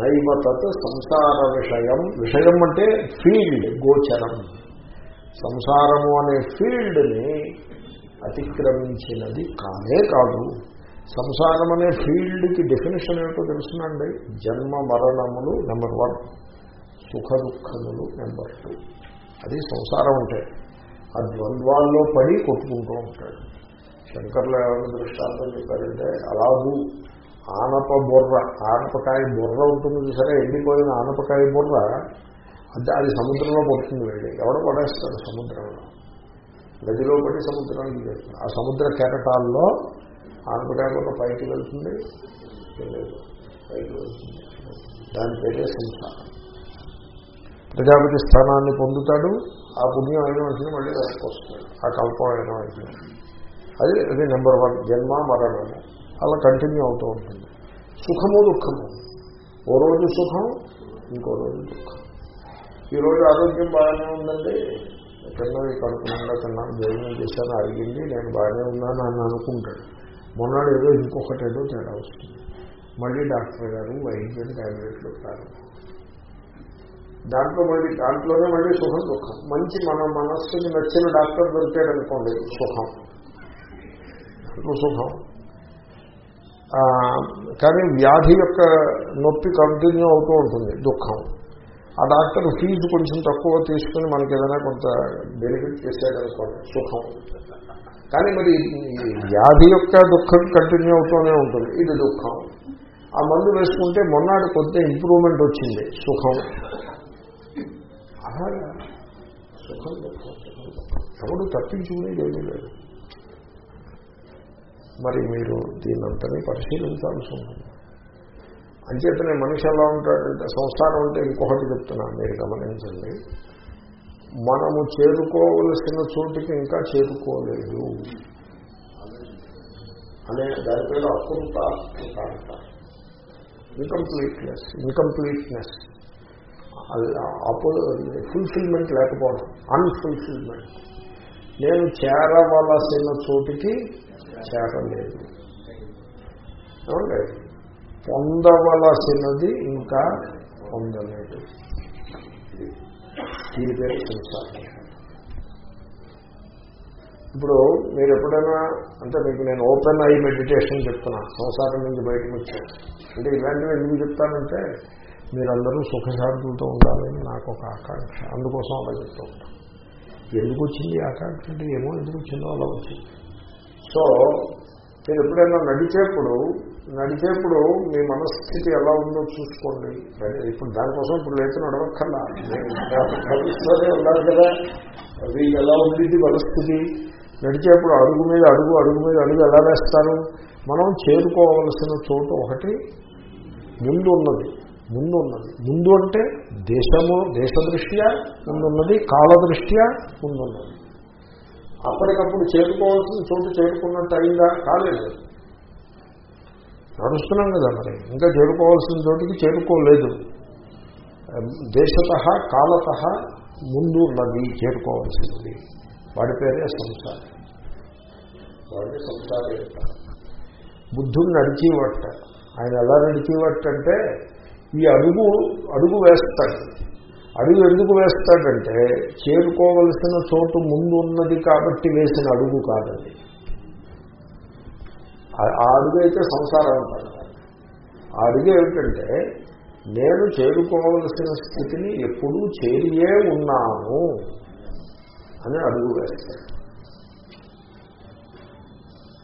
నైవ తత్ సంసార విషయం. విషయం అంటే ఫీల్డ్ గోచరం. సంసారము అనే ఫీల్డ్ని అతిక్రమించినది కానే కాదు. సంసారం అనే ఫీల్డ్కి డెఫినేషన్ ఏమిటో తెలుసునండి. జన్మ మరణములు నెంబర్ వన్ సుఖ దుఃఖములు నెంబర్ టూ అది సంసారం అంటే. ఆ ద్వంద్వాల్లో పడి కొట్టుకుంటూ ఉంటాడు. శంకర్లు ఏమైనా దృష్టాంతం చెప్పారంటే అలాగూ ఆనప బుర్ర ఆనపకాయ బుర్ర ఉంటుంది సరే ఎండిపోయిన ఆనపకాయ బుర్ర? అంటే అది సముద్రంలో పడుతుంది వెళ్ళి. ఎవడ పడేస్తారు సముద్రంలో. నదిలో పడి సముద్రానికి చేస్తారు. ఆ సముద్ర కెరటాల్లో ఆనపకాయ బుర్ర పైకి వెళ్తుంది పైకి వెళ్తుంది. దాని పేరే సంసారం ప్రజాపతి స్థానాన్ని పొందుతాడు. ఆ పుణ్యం అయిన వెంటనే మళ్ళీ వెనక్కి వస్తాడు ఆ కల్పం అయిన వెంటనే అది అది నెంబర్ వన్ జన్మ మరణము. అలా కంటిన్యూ అవుతూ ఉంటుంది. సుఖము దుఃఖము. ఓ రోజు సుఖం ఇంకో రోజు దుఃఖం. ఈరోజు ఆరోగ్యం బాగానే ఉందండి తిన్నది కడుపునుండా తిన్నాను భోజనం చేశాను అడిగింది నేను బాగానే ఉన్నాను అని అనుకుంటాడు. మొన్నడు ఏదో ఇంకొకటి ఏదో తేడా వస్తుంది. మళ్ళీ డాక్టర్ గారు వైద్యం ట్యాబ్లెట్లు ప్రారంభం దాంట్లో మళ్ళీ దాంట్లోనే మళ్ళీ సుఖం దుఃఖం. మంచి మన మనస్సుకి నచ్చిన డాక్టర్ దొరికాడనుకోండి సుఖం. సుఖం. కానీ వ్యాధి యొక్క నొప్పి కంటిన్యూ అవుతూ ఉంటుంది దుఃఖం. ఆ డాక్టర్ ఫీజు కొంచెం తక్కువ తీసుకుని మనకి ఏదైనా కొంత బెనిఫిట్ చేసేదనుకోండి సుఖం. కానీ మరి ఈ వ్యాధి యొక్క దుఃఖం కంటిన్యూ అవుతూనే ఉంటుంది ఇది దుఃఖం. ఆ మందు వేసుకుంటే మొన్నటి కొంత ఇంప్రూవ్మెంట్ వచ్చింది సుఖం. అలాగా సుఖం దుఃఖం సుఖం. దుఃఖం ఎవడు తప్పించుకునేది ఏమీ లేదు. మరి మీరు దీనంతని పరిశీలించాల్సి ఉంటుంది. అంచేతనే మనిషి ఎలా ఉంటాడంటే సంసారం అంటే ఇంకొకటి చెప్తున్నా మీరు గమనించండి. మనము చేరుకోవలసిన చోటికి ఇంకా చేరుకోలేదు. అనే దాని పేరు అంటారు. ఇన్కంప్లీట్నెస్ ఇన్కంప్లీట్నెస్ అపో ఫుల్ఫిల్మెంట్ లేకపోవడం అన్ఫుల్ఫిల్మెంట్ నేను చేరవలసిన చోటికి చేరలేదు ఏమండి పొందవలసినది ఇంకా పొందలేదు. దీని పేరు సంసారం ఇప్పుడు మీరు ఎప్పుడైనా అంటే మీకు నేను ఓపెన్ అయ్యి మెడిటేషన్ చెప్తున్నా సంసారం నుంచి బయటకు వచ్చాను. అంటే ఇలాంటివి ఎందుకు చెప్తానంటే మీరందరూ సుఖశాంతులతో ఉండాలని నాకు ఒక ఆకాంక్ష. అందుకోసం అలా చెప్తూ ఉంటాను. ఎందుకు వచ్చింది ఆకాంక్ష అంటే ఏమో ఎందుకు వచ్చిందో అలా వచ్చింది. సో మీరు ఎప్పుడైనా నడిచేప్పుడు నడిచేప్పుడు మీ మనస్థితి ఎలా ఉందో చూసుకోండి. ఇప్పుడు దానికోసం ఇప్పుడు లేచి నడవక్కర్లా. నడుస్తూనే ఉండాలి కదా. అది ఎలా ఉంది పరిస్థితి నడిచేప్పుడు అడుగు మీద అడుగు అడుగు మీద అడుగు ఎలా వేస్తారు? మనం చేరుకోవలసిన చోటు ఒకటి ముందు ఉన్నది ముందు ఉన్నది. ముందు అంటే దేశము దేశ దృష్ట్యా ముందున్నది కాల దృష్ట్యా ముందున్నది అప్పటికప్పుడు చేరుకోవాల్సిన చోటు చేరుకున్నట్టు అయిందా? కాలేదు. నడుస్తున్నాం కదా మరి. ఇంకా చేరుకోవాల్సిన చోటికి చేరుకోలేదు. దేశత కాలత ముందు ఉన్నది చేరుకోవాల్సింది. వాడి పేరే సంసారం. వాడిని సంసారం అంటారు. బుద్ధుడు నడిచేవట. ఆయన ఎలా నడిచేవట అంటే ఈ అడుగు అడుగు వేస్తాడు. అడుగు ఎందుకు వేస్తాడంటే చేరుకోవలసిన చోటు ముందు ఉన్నది కాబట్టి వేసిన అడుగు కాదండి. ఆ- అడుగు అయితే సంసారం అంటారు. ఆ అడుగు ఏమిటంటే నేను చేరుకోవలసిన స్థితిని ఎప్పుడూ చేరియే ఉన్నాను అని అడుగు వేస్తాడు.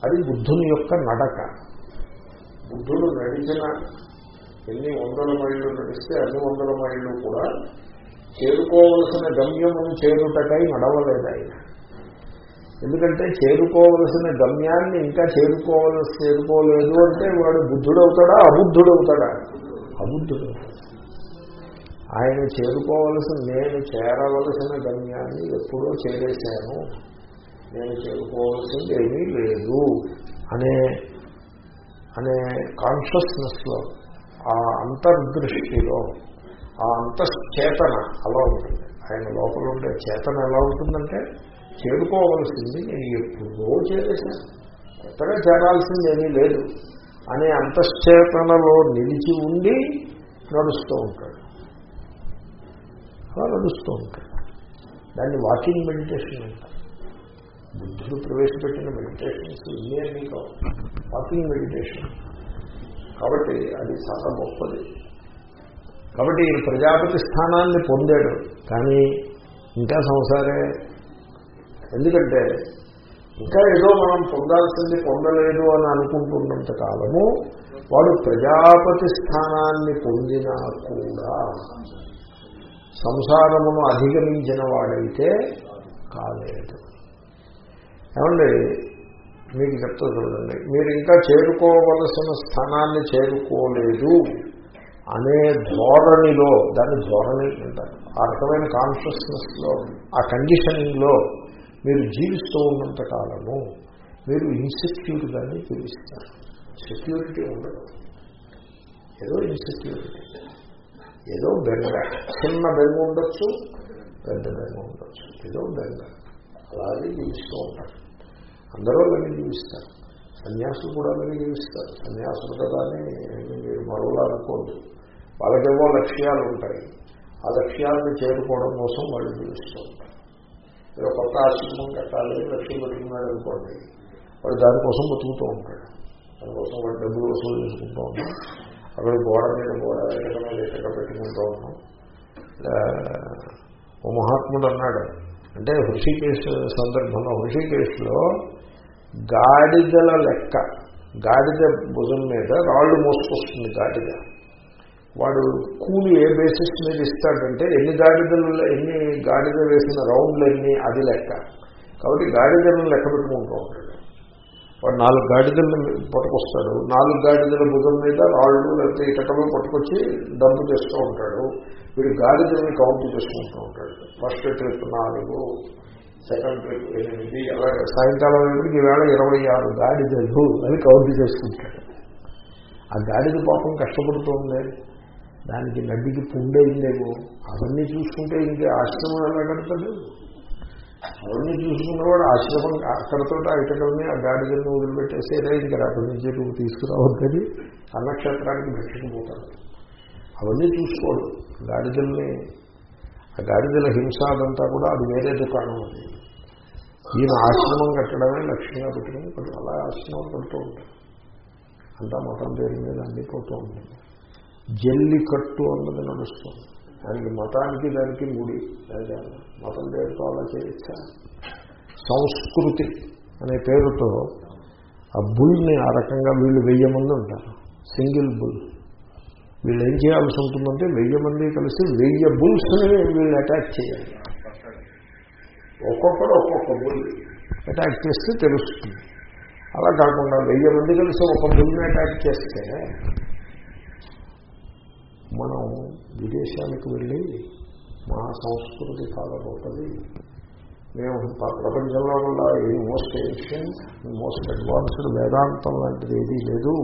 అది బుద్ధుని యొక్క నడక. బుద్ధుడు నడిచిన ఎన్ని వందల మైళ్ళు నడిస్తే అన్ని వందల మైళ్ళు కూడా చేరుకోవలసిన గమ్యమును చేరుటకై నడవలేదు ఆయన. ఎందుకంటే చేరుకోవలసిన గమ్యాన్ని ఇంకా చేరుకోవలసి చేరుకోలేదు అంటే వాడు బుద్ధుడవుతాడా? అబుద్ధుడవుతాడా? అబుద్ధుడు. ఆయన చేరుకోవలసిన నేను చేరవలసిన గమ్యాన్ని ఎప్పుడో చేరేశాను. నేను చేరుకోవాల్సింది ఏమీ లేదు. అనే అనే కాన్షియస్నెస్లో ఆ అంతర్దృష్టిలో ఆ అంతశ్చేతన అలా ఉంటుంది. ఆయన లోపల ఉండే చేతన ఎలా ఉంటుందంటే చేరుకోవలసింది నేను ఎప్పుడో చేరేసాను కొత్తగా చేరాల్సింది ఏమీ లేదు. అనే అంతశ్చేతనలో నిలిచి ఉండి నడుస్తూ ఉంటాడు. అలా నడుస్తూ ఉంటాడు. దాన్ని వాకింగ్ మెడిటేషన్ అంటారు. బుద్ధుడు ప్రవేశపెట్టిన మెడిటేషన్స్ ఇన్ని కావు. Walking meditation. కాబట్టి అది చాలా గొప్పది. కాబట్టి ప్రజాపతి స్థానాన్ని పొందాడు. కానీ ఇంకా సంసారే. ఎందుకంటే ఇంకా ఏదో మనం పొందాల్సింది పొందలేదు అని అనుకుంటున్నంత కాలము వాడు ప్రజాపతి స్థానాన్ని పొందినా కూడా సంసారమును అధిగమించిన వాడైతే కాలేదు. ఏమండి? మీకు చెప్తా చూడండి. మీరు ఇంకా చేరుకోవలసిన స్థానాన్ని చేరుకోలేదు. అనే ధోరణిలో దాని ధోరణి అంటారు. ఆ రకమైన కాన్షియస్నెస్లో ఆ కండిషనింగ్లో మీరు జీవిస్తూ ఉన్నంత కాలము మీరు ఇన్సెక్యూర్గానే జీవిస్తారు సెక్యూరిటీ ఉండదు. ఏదో ఇన్సెక్యూరిటీ ఏదో బెంగ. చిన్న బెంగ ఉండొచ్చు పెద్ద బెంగ ఉండొచ్చు. ఏదో బెంగ. అలాగే జీవిస్తూ ఉంటారు. అందరూ అలాగే జీవిస్తారు. సన్యాసులు కూడా అలాగే జీవిస్తారు. సన్యాసులు కదా అని మీరు మరోలా అనుకోండి వాళ్ళకేమో లక్ష్యాలు ఉంటాయి ఆ లక్ష్యాలను చేరుకోవడం కోసం వాళ్ళు జీవిస్తూ ఉంటారు మీరు కొత్త ఆశ్రమం కట్టాలి లక్ష్యం పెట్టుకున్నాడు అనుకోండి. వాడు దానికోసం బతుకుతూ ఉంటాడు. దానికోసం వాడు డబ్బులు వసూలు చేసుకుంటూ ఉన్నాం అక్కడ గోడ మీద గోడ ఎక్కడ ఎక్కడ పెట్టుకుంటూ ఉన్నాం ఓ మహాత్ముడు అన్నాడు. అంటే హృషికేశ్ సందర్భంలో హృషికేశ్లో గాడిదల లెక్క గాడిద భుజం మీద రాళ్ళు మోసుకొస్తుంది గాడిద. వాడు కూలి ఏ బేసిస్ మీద ఇస్తాడంటే ఎన్ని గాడిదలు ఎన్ని గాడిద వేసిన రౌండ్లు ఎన్ని అది లెక్క. కాబట్టి గాడిదలను లెక్క పెట్టుకుంటూ ఉంటాడు. వాడు నాలుగు గాడిదలను పట్టుకొస్తాడు. నాలుగు గాడిదల భుజం మీద రాళ్ళు లేకపోతే ఇటకలు పట్టుకొచ్చి డంపు చేస్తూ ఉంటాడు. వీడు గాడిదల్ని కౌంట్ చేసుకుంటూ ఉంటాడు. ఫస్ట్ ట్రిప్ నాలుగు సెకండ్ ట్రిప్ ఎనిమిది అలాగే సాయంకాలం అయినప్పటికి ఈవేళ ఇరవై ఆరు గాడిదలు అని కౌంట్ చేసుకుంటాడు. ఆ గాడిద పాపం కష్టపడుతుంది. దానికి నడ్డికి పుండైందేమో అవన్నీ చూసుకుంటే ఇంకే ఆశ్రమం ఎలా కడతాడు అవన్నీ చూసుకున్నవాడు ఆశ్రమం అక్కడతో ఇటకల్ని ఆ గాడిదల్ని వదిలిపెట్టేసేదే ఇంకా అక్కడి నుంచి నువ్వు తీసుకురావద్దని అన్నక్షేత్రానికి భిక్షకుపోతాడు అవన్నీ చూసుకోడు. గాడిదల్ని ఆ గాడిదల హింస అదంతా కూడా అది వేరే దుకాణం అది. ఈయన ఆశ్రమం కట్టడమే లక్ష్యంగా పెట్టుకుని అలా ఆశ్రమం కడుతూ ఉంటాడు. అంతా మతం పేరు మీద అందిపోతూ ఉంటుంది. జల్లికట్టు అన్నది నడుస్తుంది. దానికి మతానికి దానికి ముడి. మతం పేరుతో అలా చేయొచ్చా? సంస్కృతి అనే పేరుతో ఆ బుల్ని ఆ రకంగా వీళ్ళు వెయ్యి మంది ఉంటారు. Single bull. వీళ్ళు ఏం చేయాల్సి ఉంటుందంటే వెయ్యి మంది కలిసి వెయ్యి బుల్స్ని వీళ్ళు అటాక్ చేయాలి. ఒక్కొక్కరు ఒక్కొక్క బుల్. అటాక్ చేస్తే తెలుస్తుంది. అలా కాకుండా వెయ్యి మంది కలిసి ఒక బుల్ని అటాక్ చేస్తే మనం విదేశాలకు వెళ్ళి మా సంస్కృతి చాలా గొప్పది మేము ప్రపంచంలో కూడా a most ancient most advanced వేదాంతం లాంటిది ఏదీ లేదు.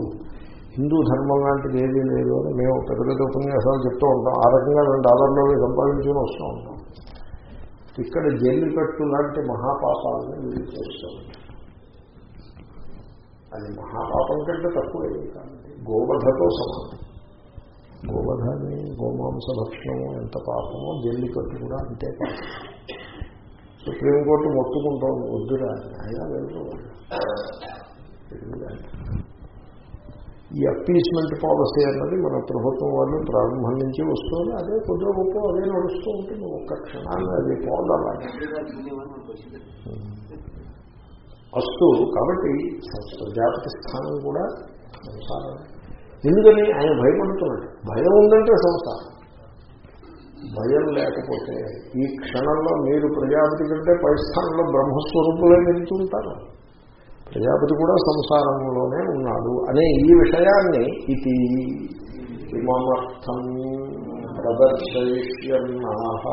హిందూ ధర్మం లాంటిది ఏదీ లేదు అని మేము పెద్ద పెద్ద ఉపన్యాసాలు చెప్తూ ఉంటాం. ఆ రకంగా రెండు డాలర్లో సంపాదించుకుని వస్తూ ఉంటాం. ఇక్కడ జల్లికట్టు లాంటి మహాపాపాలను వీళ్ళు చేస్తూ ఉంటాం అది మహాపాపం కంటే తక్కువ ఏది కాదండి. గోవధతో సమానం. గోవధాన్ని గోమాంస భక్షణము ఎంత పాపమో జల్లికట్టు కూడా అంతే పాపం. సుప్రీంకోర్టు మొత్తుకుంటాం వద్దురా అయినా వెళ్ళిపోవాలి ఈ అప్పీస్మెంట్ పాలసీ అన్నది మన ప్రభుత్వం వాళ్ళు ప్రారంభం నుంచి వస్తుంది అదే కొద్దిగా గొప్ప అదే నడుస్తూ ఉంటుంది. ఒక్క క్షణాన్ని అది పోదాలి అస్తు కాబట్టి ప్రజాపతి స్థానం కూడా సంసారమే. ఎందుకని ఆయన భయపడుతున్నాడు. భయం ఉందంటే సంసారం. భయం లేకపోతే ఈ క్షణంలో మీరు ప్రజాపతి కంటే పై స్థానంలో బ్రహ్మస్వరూపులే నిలుతుంటారు ప్రజాపతి కూడా సంసారంలోనే ఉన్నాడు అనే ఈ విషయాన్ని ఇది ఇమమర్థం ప్రదర్శయిష్యన్నాహ.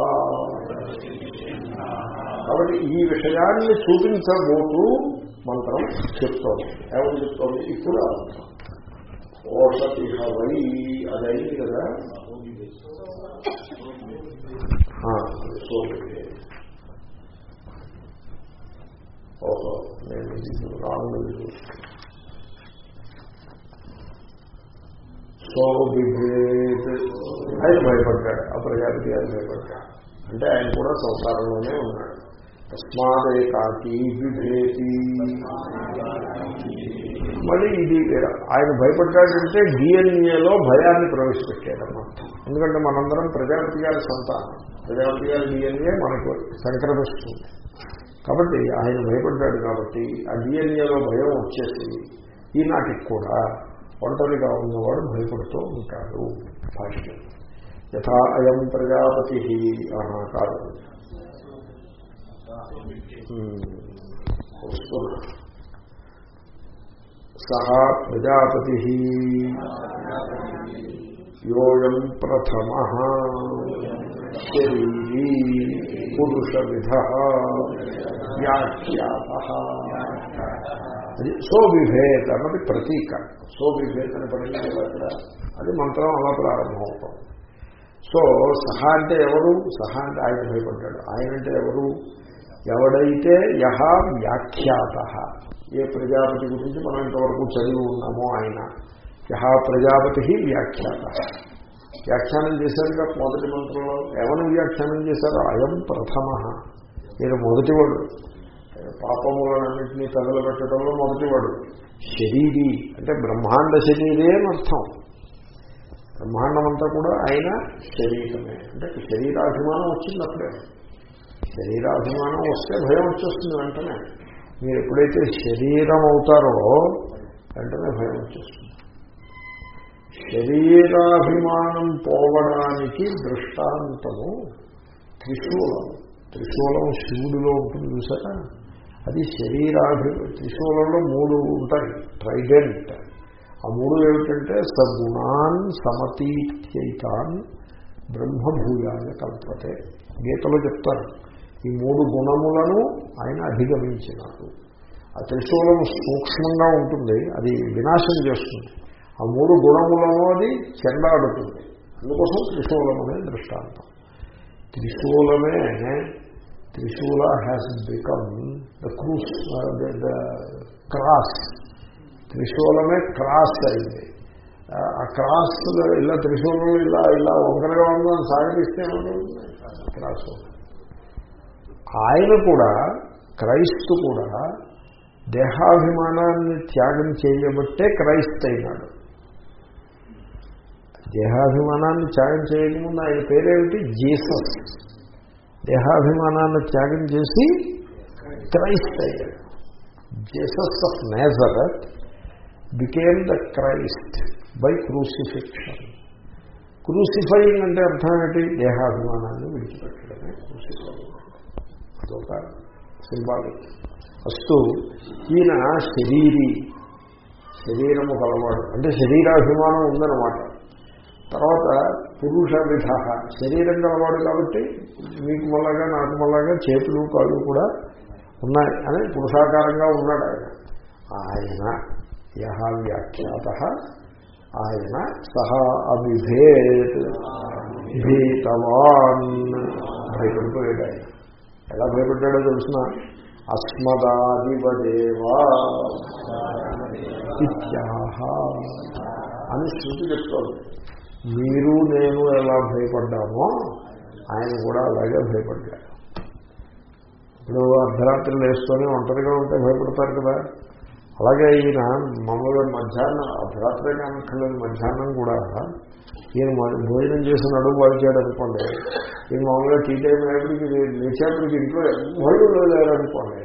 కాబట్టి ఈ విషయాన్ని చూపించబోతూ మంత్రం చెప్తోంది. ఏమని చెప్తోంది? ఇప్పుడు అర్థం. ఓషతి వై అదైంది కదా? ఓహో నేను రాంగ్ సో బిభేద్ ఆయన భయపడ్డాడు. ఆ ప్రజాపతి గారు భయపడ్డాడు అంటే ఆయన కూడా సంసారంలోనే ఉన్నాడు. తస్మాదే విభేతి మళ్ళీ ఇది ఆయన భయపడ్డాడంటే డిఎన్ఏలో భయాన్ని ప్రవేశపెట్టాడన్నమాట ఎందుకంటే మనందరం ప్రజాపతి గారి సంతానం. ప్రజాపతి గారి డిఎన్ఏ మనకు సంక్రమిస్తుంది. కాబట్టి ఆయన భయపడ్డాడు కాబట్టి ఆ డిఎన్ఏలో భయం వచ్చేసి ఈనాటికి కూడా ఒంటరిగా ఉన్నవాడు భయపడుతూ ఉంటాడు. భాష్యం. యథా అయం ప్రజాపతి కాదు. సహ ప్రజాపతి. యోయం ప్రథమ. శరీరీ పురుషవిధ. వ్యాఖ్యాత. అది సో విభేద అన్నది ప్రతీక. సో విభేద అని పడింది అక్కడ. అది మంత్రం అలా ప్రారంభమవుతాం సో సహా అంటే ఎవరు? సహా అంటే ఆయన భయపడ్డాడు. ఆయన అంటే ఎవరు? ఎవడైతే యహ వ్యాఖ్యాత ఏ ప్రజాపతి గురించి మనం ఇంతవరకు చదివి ఉన్నామో ఆయన యహ ప్రజాపతి వ్యాఖ్యాత. వ్యాఖ్యానం చేశారుగా మొదటి మంత్రంలో? ఎవరు వ్యాఖ్యానం చేశారో? అయం ప్రథమ. నేను మొదటివాడు. పాపములన్నింటినీ తగలబెట్టడంలో మొదటివాడు. శరీరి అంటే బ్రహ్మాండ శరీరే అని అర్థం. బ్రహ్మాండమంతా కూడా ఆయన శరీరమే. అంటే శరీరాభిమానం వచ్చింది అప్పుడే. శరీరాభిమానం వస్తే భయం వచ్చేస్తుంది వెంటనే. మీరు ఎప్పుడైతే శరీరం అవుతారో వెంటనే భయం వచ్చేస్తుంది. శరీరాభిమానం పోవడానికి దృష్టాంతము త్రిశూలం. త్రిశూలం శివుడిలో ఉంటుంది చూసారా? అది శరీరాభి త్రిశూలంలో మూడు ఉంటాయి ట్రైడెంట్. ఆ మూడు ఏమిటంటే సద్గుణాన్ సమతీత్యైతాన్ బ్రహ్మభూయాన్ని కల్పతే. గీతలో చెప్తారు ఈ మూడు గుణములను ఆయన అధిగమించినారు ఆ త్రిశూలం సూక్ష్మంగా ఉంటుంది అది వినాశం చేస్తుంది. ఆ మూడు గుణములను అది చెండాడుతుంది. అందుకోసం త్రిశూలం అనే దృష్టాంతం. త్రిశూలమే trishula has become the cross the cross త్రిశూలమే cross అయింది. ఆ క్రాస్ ఇలా త్రిశూలం ఇలా ఇలా ఒకరిగా ఉందని సాగరిస్తే క్రాస్ ఆయన కూడా క్రైస్తు కూడా దేహాభిమానాన్ని త్యాగం చేయబట్టే క్రైస్త అయినాడు. దేహాభిమానాన్ని త్యాగం చేయకముందు ఆయన పేరేమిటి? జీసస్. దేహాభిమానాన్ని త్యాగం చేసి క్రైస్త అయ్యాడు. Jesus of Nazareth became the Christ by crucifixion. Crucifying అంటే అర్థం ఏంటి? దేహాభిమానాన్ని విడిచిపెట్టడమే. క్రూసిఫైయింగ్. అదొక సింబాలిక్ ఫస్ట్ ఈయన శరీరి. శరీరము కలవాడు. అంటే శరీరాభిమానం ఉందన్నమాట. తర్వాత పురుష విధ. శరీరం కలవాడు కాబట్టి మీకు మళ్ళగా నాకు మళ్ళగా చేతులు కాళ్ళు కూడా ఉన్నాయి. అని పురుషాకారంగా ఉన్నాడు ఆయన. ఆయన యహ వ్యాఖ్యాత. ఆయన సహ అభిభేద్ భీతవాన్. భయపడిపోయాడు ఆయన. ఎలా భయపడ్డాడో తెలుసిన? అస్మదాదివదేవా ఇత్యాహ అని శృతి చెప్తాడు. మీరు నేను ఎలా భయపడ్డామో ఆయన కూడా అలాగే భయపడ్డాడు. ఇప్పుడు అర్ధరాత్రి లేస్తూనే ఒంటరిగా ఉంటే భయపడతారు కదా? అలాగే ఈయన మామూలుగా మధ్యాహ్నం అర్ధరాత్రి అనుకున్న మధ్యాహ్నం కూడా ఈయన భోజనం చేసి నడుము వాడిచాడు అనుకోండి ఈయన మామూలుగా టీ టైం అయినప్పటికి లేచేపటికి ఇంట్లో ఎవరు లేరనుకోండి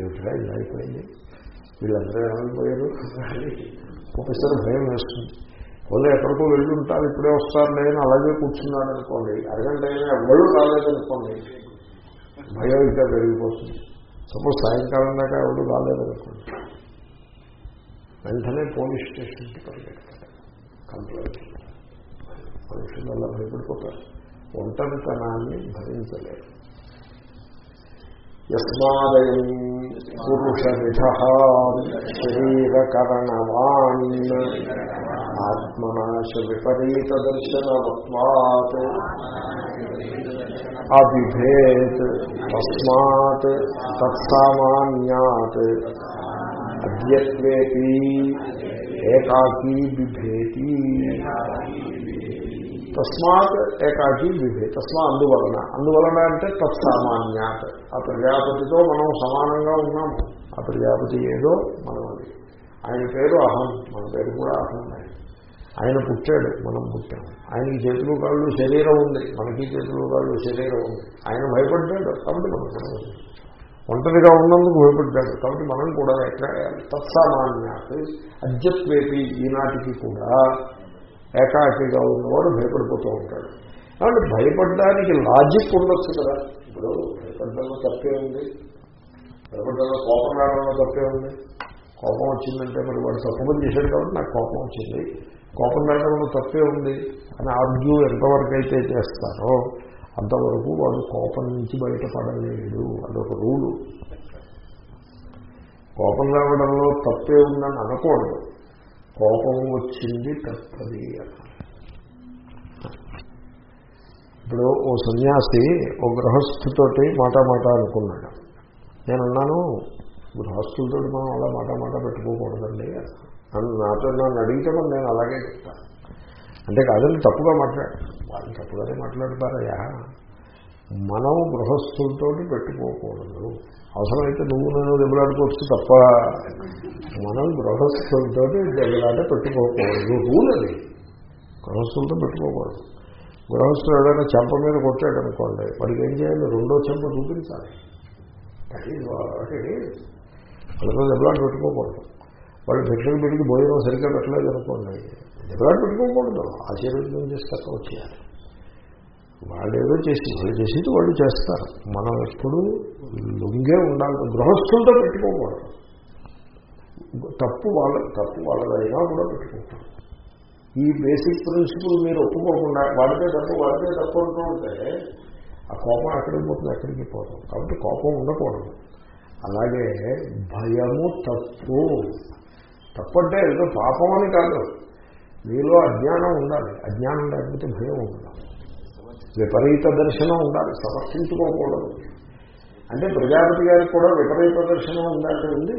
ఏమిటా ఇలా అయిపోయింది? వీళ్ళందరూ ఏమైపోయారు? ఒకసారి భయం వేస్తుంది. వాళ్ళు ఎక్కడికో వెళ్ళి ఉంటారు ఇప్పుడే వస్తారు లేని అలాగే కూర్చున్నాడు అనుకోండి అరగంట అయినా ఎవరు రాలేదనుకోండి భయం ఇంకా పెరిగిపోతుంది. సపోజ్ సాయంకాలం దాకా ఎవరు రాలేదనుకోండి వెంటనే పోలీస్ స్టేషన్కి పరిగెడతారు. కంప్లైంట్. మనుషులు అలా భయపడిపోతారు. ఒంటరితనాన్ని భరించలేరు. యస్మాదయం పురుషవిధ శరీరకరణవాన్ ఆత్మనాశ విపరీత దర్శనవత్వాత్ అభిభేత్ తస్మాత్ తత్సామాన్యాత్ అద్యత్వేపి ఏకాకీ బిభేతి. తస్మాత్ ఏకాకి విభే తస్మా అందువలన. అందువలన అంటే తత్సామాన్యాత్. ఆ ప్రజాపతితో మనం సమానంగా ఉన్నాము. ఆ ప్రజాపతి ఏదో మనం అది ఆయన పేరు అహం. మన పేరు కూడా అహం. ఆయన ఆయన పుట్టాడు మనం పుట్టాము ఆయనకి చేతులు కాళ్ళు శరీరం ఉంది. మనకి చేతులు కాళ్ళు శరీరం ఉంది. ఆయన భయపడ్డాడు కాబట్టి మనం ఒంటరిగా ఉన్నందుకు భయపడ్డాడు కాబట్టి మనం కూడా ఎక్కడ తత్సామాన్యాత్ అద్యత్వేపి ఈనాటికి కూడా ఏకాకిగా ఉన్నవాడు భయపడిపోతూ ఉంటాడు. కాబట్టి భయపడడానికి లాజిక్ ఉండొచ్చు కదా. ఇప్పుడు భయపడ్డంలో తప్పే ఉంది. భయపడ్డంలో కోపం రావడంలో తప్పే ఉంది. కోపం వచ్చిందంటే మరి వాడు తప్పుకొని చేశాడు కాబట్టి నాకు కోపం వచ్చింది. కోపం రావడంలో తప్పే ఉంది. అని ఆర్గ్యూ ఎంతవరకు అయితే చేస్తారో అంతవరకు వాడు కోపం నుంచి బయటపడలేడు. అదొక రూలు. కోపం రావడంలో తప్పే ఉందని అనకూడదు. కోపం వచ్చింది తప్పది ఇప్పుడు ఓ సన్యాసి ఓ గృహస్థుతోటి మాట మాట అనుకున్నాడు. నేనున్నాను గృహస్థులతోటి గృహస్థులతో మనం అలా మాట మాట పెట్టుకోకూడదండి. నన్ను నాతో నన్ను అడిగితే మరి నేను అలాగే చెప్తాను అంటే కాదని తప్పుగా మాట్లాడు వాళ్ళు తప్పుగానే మాట్లాడతారయ్యా. మనం గృహస్థులతో పెట్టుకోకూడదు. అవసరమైతే నువ్వు నేను దెబ్బలాడుకోవచ్చు తప్ప మనం గృహస్థులతో దెబ్బలాట పెట్టుకోకూడదు. రూల్ అది. గృహస్థులతో పెట్టుకోకూడదు. గృహస్థులు ఏదైనా చెంప మీద కొట్టాడు అనుకోండి వాడికి ఏం చేయాలి? రెండో చెంప చూపించాలి. అది వాటి వాళ్ళతో దెబ్బలాట పెట్టుకోకూడదు. వాళ్ళు భిక్షకు పెట్టి భోజనం సరిగ్గా పెట్టలేదు అనుకోండి. ఎలా పెట్టుకోకూడదు. ఆశీర్వదం చేసి తక్కువ చేయాలి. వాళ్ళు ఏదో చేసి వాళ్ళు చేసేది వాళ్ళు చేస్తారు. మనం ఎప్పుడు లొంగే ఉండాలి. గృహస్థులతో పెట్టుకోకూడదు. తప్పు వాళ్ళ తప్పు వాళ్ళదైనా కూడా పెట్టుకుంటాం ఈ బేసిక్ ప్రిన్సిపుల్ మీరు ఒప్పుకోకుండా వాడితే తప్పు వాడితే తప్పు అంటూ ఉంటే ఆ కోపం ఎక్కడికి పోతుంది? ఎక్కడికి పోతుంది కాబట్టి కోపం ఉండకూడదు. అలాగే భయము తప్పు. తప్పంటే ఏదో పాపం అని కాదు. మీలో అజ్ఞానం ఉండాలి. అజ్ఞానం లేకపోతే భయం ఉండాలి విపరీత దర్శనం ఉండాలి. సమర్థించుకోకూడదు. అంటే ప్రజాపతి గారికి కూడా విపరీత దర్శనం ఉందంటే ఉంది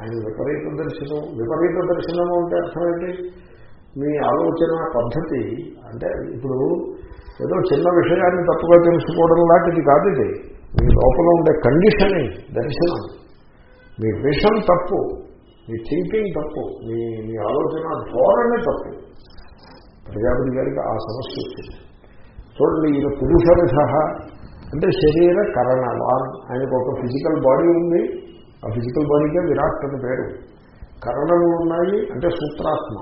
ఆయన విపరీత దర్శనం విపరీత దర్శనం అంటే అర్థం ఏంటి? మీ ఆలోచన పద్ధతి అంటే ఇప్పుడు ఏదో చిన్న విషయాన్ని తప్పుగా తెలుసుకోవడం లాంటిది కాదు ఇది. మీ లోపల ఉండే కండిషనింగ్ దర్శనం. మీ విషం తప్పు. మీ థింకింగ్ తప్పు మీ మీ ఆలోచన ధోరణి తప్పు. ప్రజాపతి గారికి ఆ సమస్య వచ్చింది. చూడండి ఈయన పురుష విధ అంటే శరీర కరణ ఆయనకు ఒక ఫిజికల్ బాడీ ఉంది. ఆ ఫిజికల్ బాడీకే విరాట్ అని పేరు. కరణలు ఉన్నాయి అంటే సూత్రాత్మ.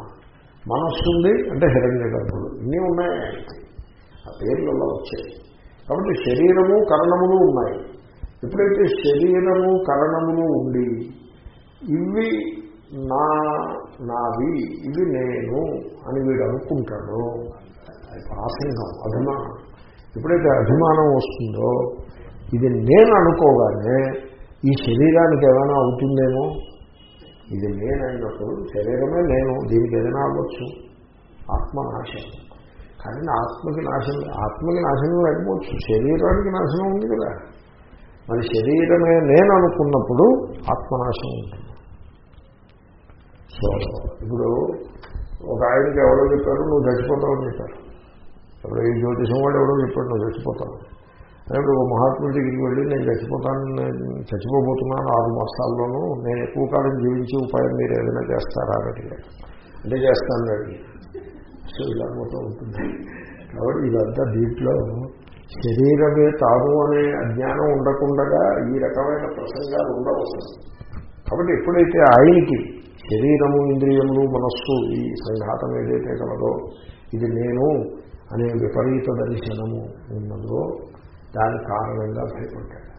మనస్సు ఉంది అంటే హిరణ్య గర్భుడు. ఇన్ని ఉన్నాయి. ఆయనకి ఆ పేర్లలో వచ్చాయి. కాబట్టి శరీరము కరణములు ఉన్నాయి. ఎప్పుడైతే శరీరము కరణములు ఉండి ఇవి నా నావి ఇవి నేను అని వీడు అనుకుంటాడు ప్రాసంగం అభిమానం ఎప్పుడైతే అభిమానం వస్తుందో ఇది నేను అనుకోగానే ఈ శరీరానికి ఏమైనా అవుతుందేమో? ఇది నేనైనప్పుడు శరీరమే నేను దీనికి ఏదైనా అవ్వచ్చు. ఆత్మ నాశనం కానీ ఆత్మకి నాశనం ఆత్మకి నాశనం లేకపోవచ్చు. శరీరానికి నాశనం ఉంది కదా. మరి శరీరమే నేను అనుకున్నప్పుడు ఆత్మనాశనం ఉంటుంది. సో ఇప్పుడు ఒక ఆయనకి ఎవరో చెప్పారు నువ్వు చచ్చిపోతావని చెప్పారు. ఇప్పుడు ఈ జ్యోతిషం వాళ్ళు ఎవరో చెప్పాడు నువ్వు చచ్చిపోతావు ఇప్పుడు ఒక మహాత్ముడి దగ్గరికి వెళ్ళి నేను చచ్చిపోతాను నేను చచ్చిపోబోతున్నాను ఆరు మాసాల్లోనూ నేను ఎక్కువ కాలం జీవించే ఉపాయం మీరు ఏదైనా చేస్తారా అని అడిగారు అంటే చేస్తాను అడిగి సో ఇలా పోతూ ఉంటుంది. కాబట్టి ఇదంతా దీంట్లో శరీరమే తాను అనే అజ్ఞానం ఉండకుండా ఈ రకమైన ప్రసంగాలు ఉండవచ్చు కాబట్టి ఎప్పుడైతే ఆయనకి శరీరము ఇంద్రియములు మనస్సు ఈ సంఘాతం ఏదైతే కలదో ఇది నేను అనే విపరీత దర్శనము ఉన్నదో దాని కారణంగా భయపడ్డాడు.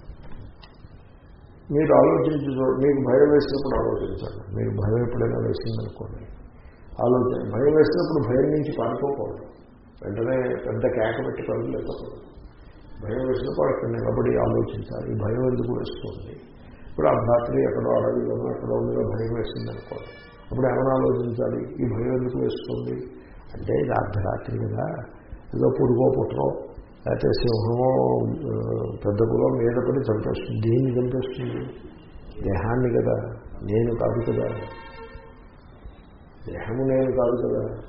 మీరు ఆలోచించి మీకు భయం వేసినప్పుడు ఆలోచించండి. మీరు భయం ఎప్పుడైనా వేసిందనుకోండి. ఆలోచన భయం వేసినప్పుడు భయం నుంచి పారిపోకూడదు. వెంటనే పెద్ద కేక పెట్టి పనులు లేకపోవడం భయం వేసినప్పుడు అక్కడ నిలబడి ఆలోచించాలి. భయం ఎందుకు వేస్తుంది? ఇప్పుడు అర్ధరాత్రి ఎక్కడో అడవిలోనో ఎక్కడో ఉందో భయం వేసింది అనుకోండి అప్పుడు ఏమైనా ఆలోచించాలి? ఈ భయం ఎందుకు వేస్తుంది? అంటే ఇది అర్ధరాత్రి కదా. ఏదో పురుగో పుట్టరో లేకపోతే సింహమో పెద్ద పులో మీద పడి చంపేస్తుంది. దేన్ని చంపేస్తుంది? దేహాన్ని కదా. నేను కాదు కదా. దేహము నేను కాదు కదా.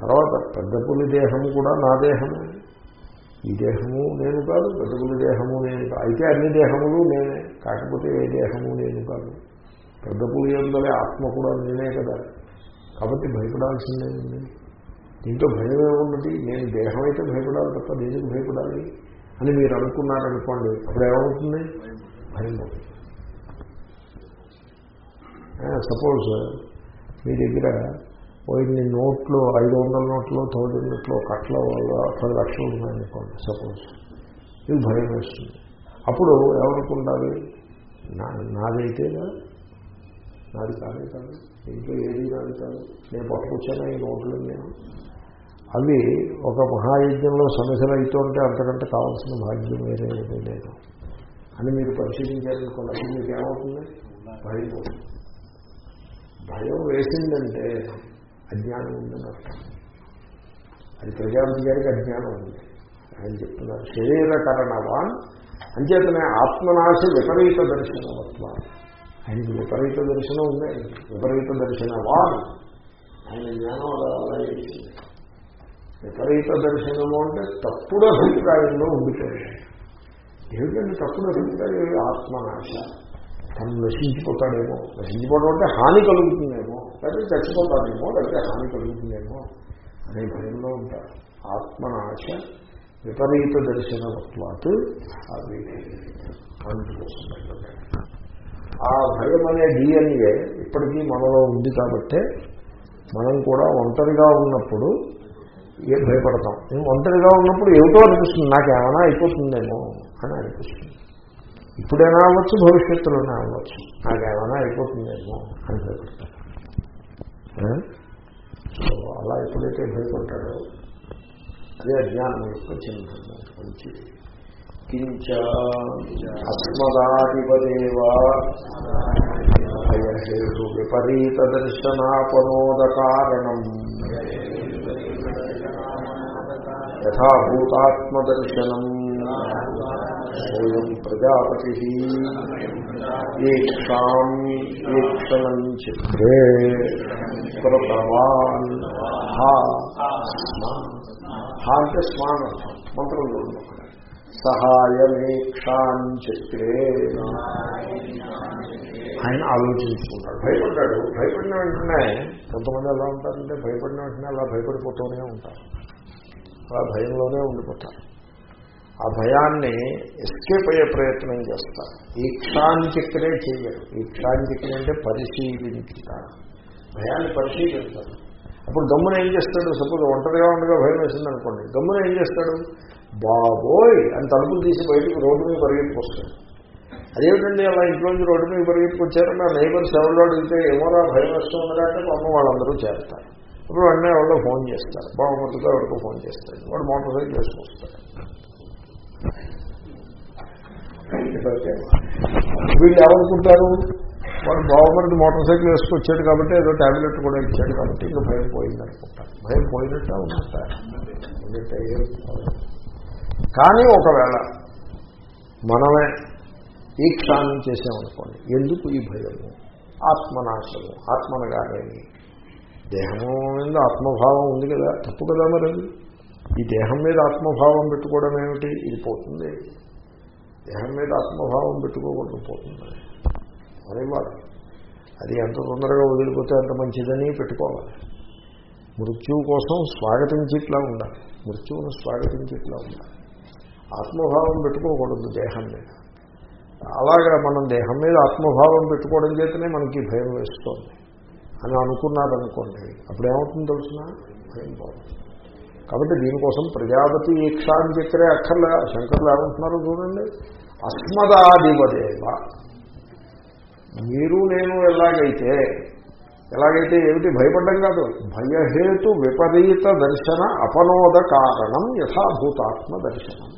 తర్వాత పెద్ద పులి దేహము కూడా నా దేహము. ఈ దేహము నేను కాదు పెద్ద దేహము నేను కాదు. అయితే అన్ని దేహములు నేనే కాకపోతే ఏ దేహము నేను కాదు. పెద్ద పులి ఆత్మ కూడా నేనే కదా. కాబట్టి భయపడాల్సిందే ఉంది దీంట్లో భయం ఏమున్నది నేను దేహం అయితే భయపడాలి తప్ప దేనికి భయపడాలి? అని మీరు అనుకున్నారనుకోండి అప్పుడు ఏమవుతుంది? భయం సపోజ్ మీ దగ్గర పోయిన నోట్లు ఐదు వందల నోట్లు థౌజండ్ నోట్లు కట్ల వల్ల పది లక్షలు ఉన్నాయనుకోండి సపోజ్. ఇది భయం వేస్తుంది. అప్పుడు ఎవరుకుండాలి? నా నాది కాదే కాదు. ఇంట్లో ఏది నాది కాదు. నేను పట్టుకొచ్చాను ఈ నోట్లు నేను అవి ఒక మహాయజ్ఞంలో సమస్యలు అవుతుంటే అంతకంటే కావాల్సిన భాగ్యం వేరే ఏమీ లేదు. అని మీరు పరిశీలించారనుకోండి అప్పుడు మీకు ఏమవుతుంది? భయం భయం వేసిందంటే అజ్ఞానం ఉందని అర్థం. అది ప్రజాపతి గారికి అజ్ఞానం ఉంది. ఆయన చెప్తున్నారు శరీరకరణవాన్ అంచేతనే ఆత్మనాశ విపరీత దర్శనవత్వ ఆయనకి విపరీత దర్శనం ఉంది. విపరీత దర్శనవాన్ ఆయన జ్ఞానం అలా విపరీత దర్శనము అంటే తప్పుడు అభిప్రాయంలో ఉండిపోయాడు. ఏమిటంటే తప్పుడు అభిప్రాయం? ఆత్మనాశ. తను నశించిపోతాడేమో. నశించిపోవడం అంటే హాని కలుగుతుందేమో. లేకపోతే చచ్చిపోతాడేమో లేకపోతే హాని కలుగుతుందేమో అనే భయంలో ఉంటారు ఆత్మనాశ విపరీత దర్శనవత్వాత్ అవి ఆ భయం అనే డిఎన్ఏ ఇప్పటికీ మనలో ఉంది కాబట్టి మనం కూడా ఒంటరిగా ఉన్నప్పుడు ఏ భయపడతాం. ఒంటరిగా ఉన్నప్పుడు ఏమిటో అనిపిస్తుంది. నాకు ఏమైనా అయిపోతుందేమో అని అనిపిస్తుంది. ఇప్పుడైనా అవ్వచ్చు భవిష్యత్తులోనే అవ్వచ్చు. నాకేమైనా అయిపోతుందేమో అని భయపడతాను సో అలా ఎప్పుడైతే భయపడతాడో అదే అజ్ఞానం యొక్క చింతన మంచిది కించ అస్మదాధిపదేవా భయహేతు విపరీత దర్శనాపనోద కారణం యథాభూతాత్మదర్శనం. స్వయం ప్రజాపతి ఈక్షాం ఈక్షణం చిత్రే కృతవాన్ హా హా అంటే స్మాన్ అర్థం మంత్రం చూడండి చిత్రే ఆయన ఆలోచించుకున్నాడు భయపడ్డాడు. భయపడిన వెంటనే కొంతమంది ఎలా ఉంటారంటే భయపడిన వెంటనే అలా భయపడిపోతూనే ఉంటారు. అలా భయంలోనే ఉండిపోతారు. ఆ భయాన్ని ఎస్కేప్ అయ్యే ప్రయత్నం చేస్తారు ఈక్షాంచక్రే చేయరు ఈక్షాంచక్రే అంటే పరిశీలించుతారు భయాన్ని పరిశీలించారు అప్పుడు గమ్మున ఏం చేస్తాడు? సపోజ్ ఒంటరిగా ఉండగా భయం వేసింది అనుకోండి గమ్మున ఏం చేస్తాడు? బాబోయ్! అని తలుపులు తీసి బయటకు రోడ్డు మీద పరిగెత్తుకొస్తాడు అదేమిటండి అలా ఇంట్లోంచి రోడ్డు మీద పరిగెత్తుకొచ్చారు నా నైబర్స్ ఎవరిలో అడిగితే ఏమోరా భయం వేస్తూ ఉన్నదంటే పాపం వాళ్ళందరూ చేస్తారు ఇప్పుడు వెంటనే ఎవరో ఫోన్ చేస్తారు? బాగుమతితో ఎవరికో ఫోన్ చేస్తాడు. వాడు మోటార్ సైకిల్ వేసుకొస్తాడు. వీళ్ళు ఏమనుకుంటారు? వాడు బాగుమతి మోటార్ సైకిల్ వేసుకొచ్చాడు కాబట్టి ఏదో ట్యాబ్లెట్ కూడా ఇచ్చాడు కాబట్టి ఇంకా భయం పోయింది అనుకుంటారు. భయం పోయినట్టు ఉంటారు కానీ ఒకవేళ మనమే ఈ క్షాణం చేసామనుకోండి ఎందుకు ఈ భయము? ఆత్మనాశము ఆత్మనగానేమి దేహము మీద ఆత్మభావం ఉంది కదా తప్పు కదా మరి ఈ దేహం మీద ఆత్మభావం పెట్టుకోవడం ఏమిటి? ఇది పోతుంది. దేహం మీద ఆత్మభావం పెట్టుకోకూడదు పోతుంది. మరివ్వాలి అది ఎంత తొందరగా వదిలిపోతే అంత మంచిదని పెట్టుకోవాలి. మృత్యువు కోసం స్వాగతించేట్లా ఉండాలి. మృత్యువును స్వాగతించేట్లా ఉండాలి. ఆత్మభావం పెట్టుకోకూడదు దేహం మీద. అలాగా మనం దేహం మీద ఆత్మభావం పెట్టుకోవడం చేతనే మనకి భయం వేస్తోంది. అని అనుకున్నారనుకోండి అప్పుడు ఏమవుతుందో తెలిసిన భయం పోతుంది. కాబట్టి దీనికోసం ప్రజాపతి ఈక్షాన్ని చక్రే అక్కర్లే శంకర్లు ఏమంటున్నారో చూడండి. అస్మదాదివదేవ. మీరు నేను ఎలాగైతే ఎలాగైతే ఏమిటి భయపడ్డం కాదు భయహేతు విపరీత దర్శన అపనోద కారణం యథాభూతాత్మ దర్శనం.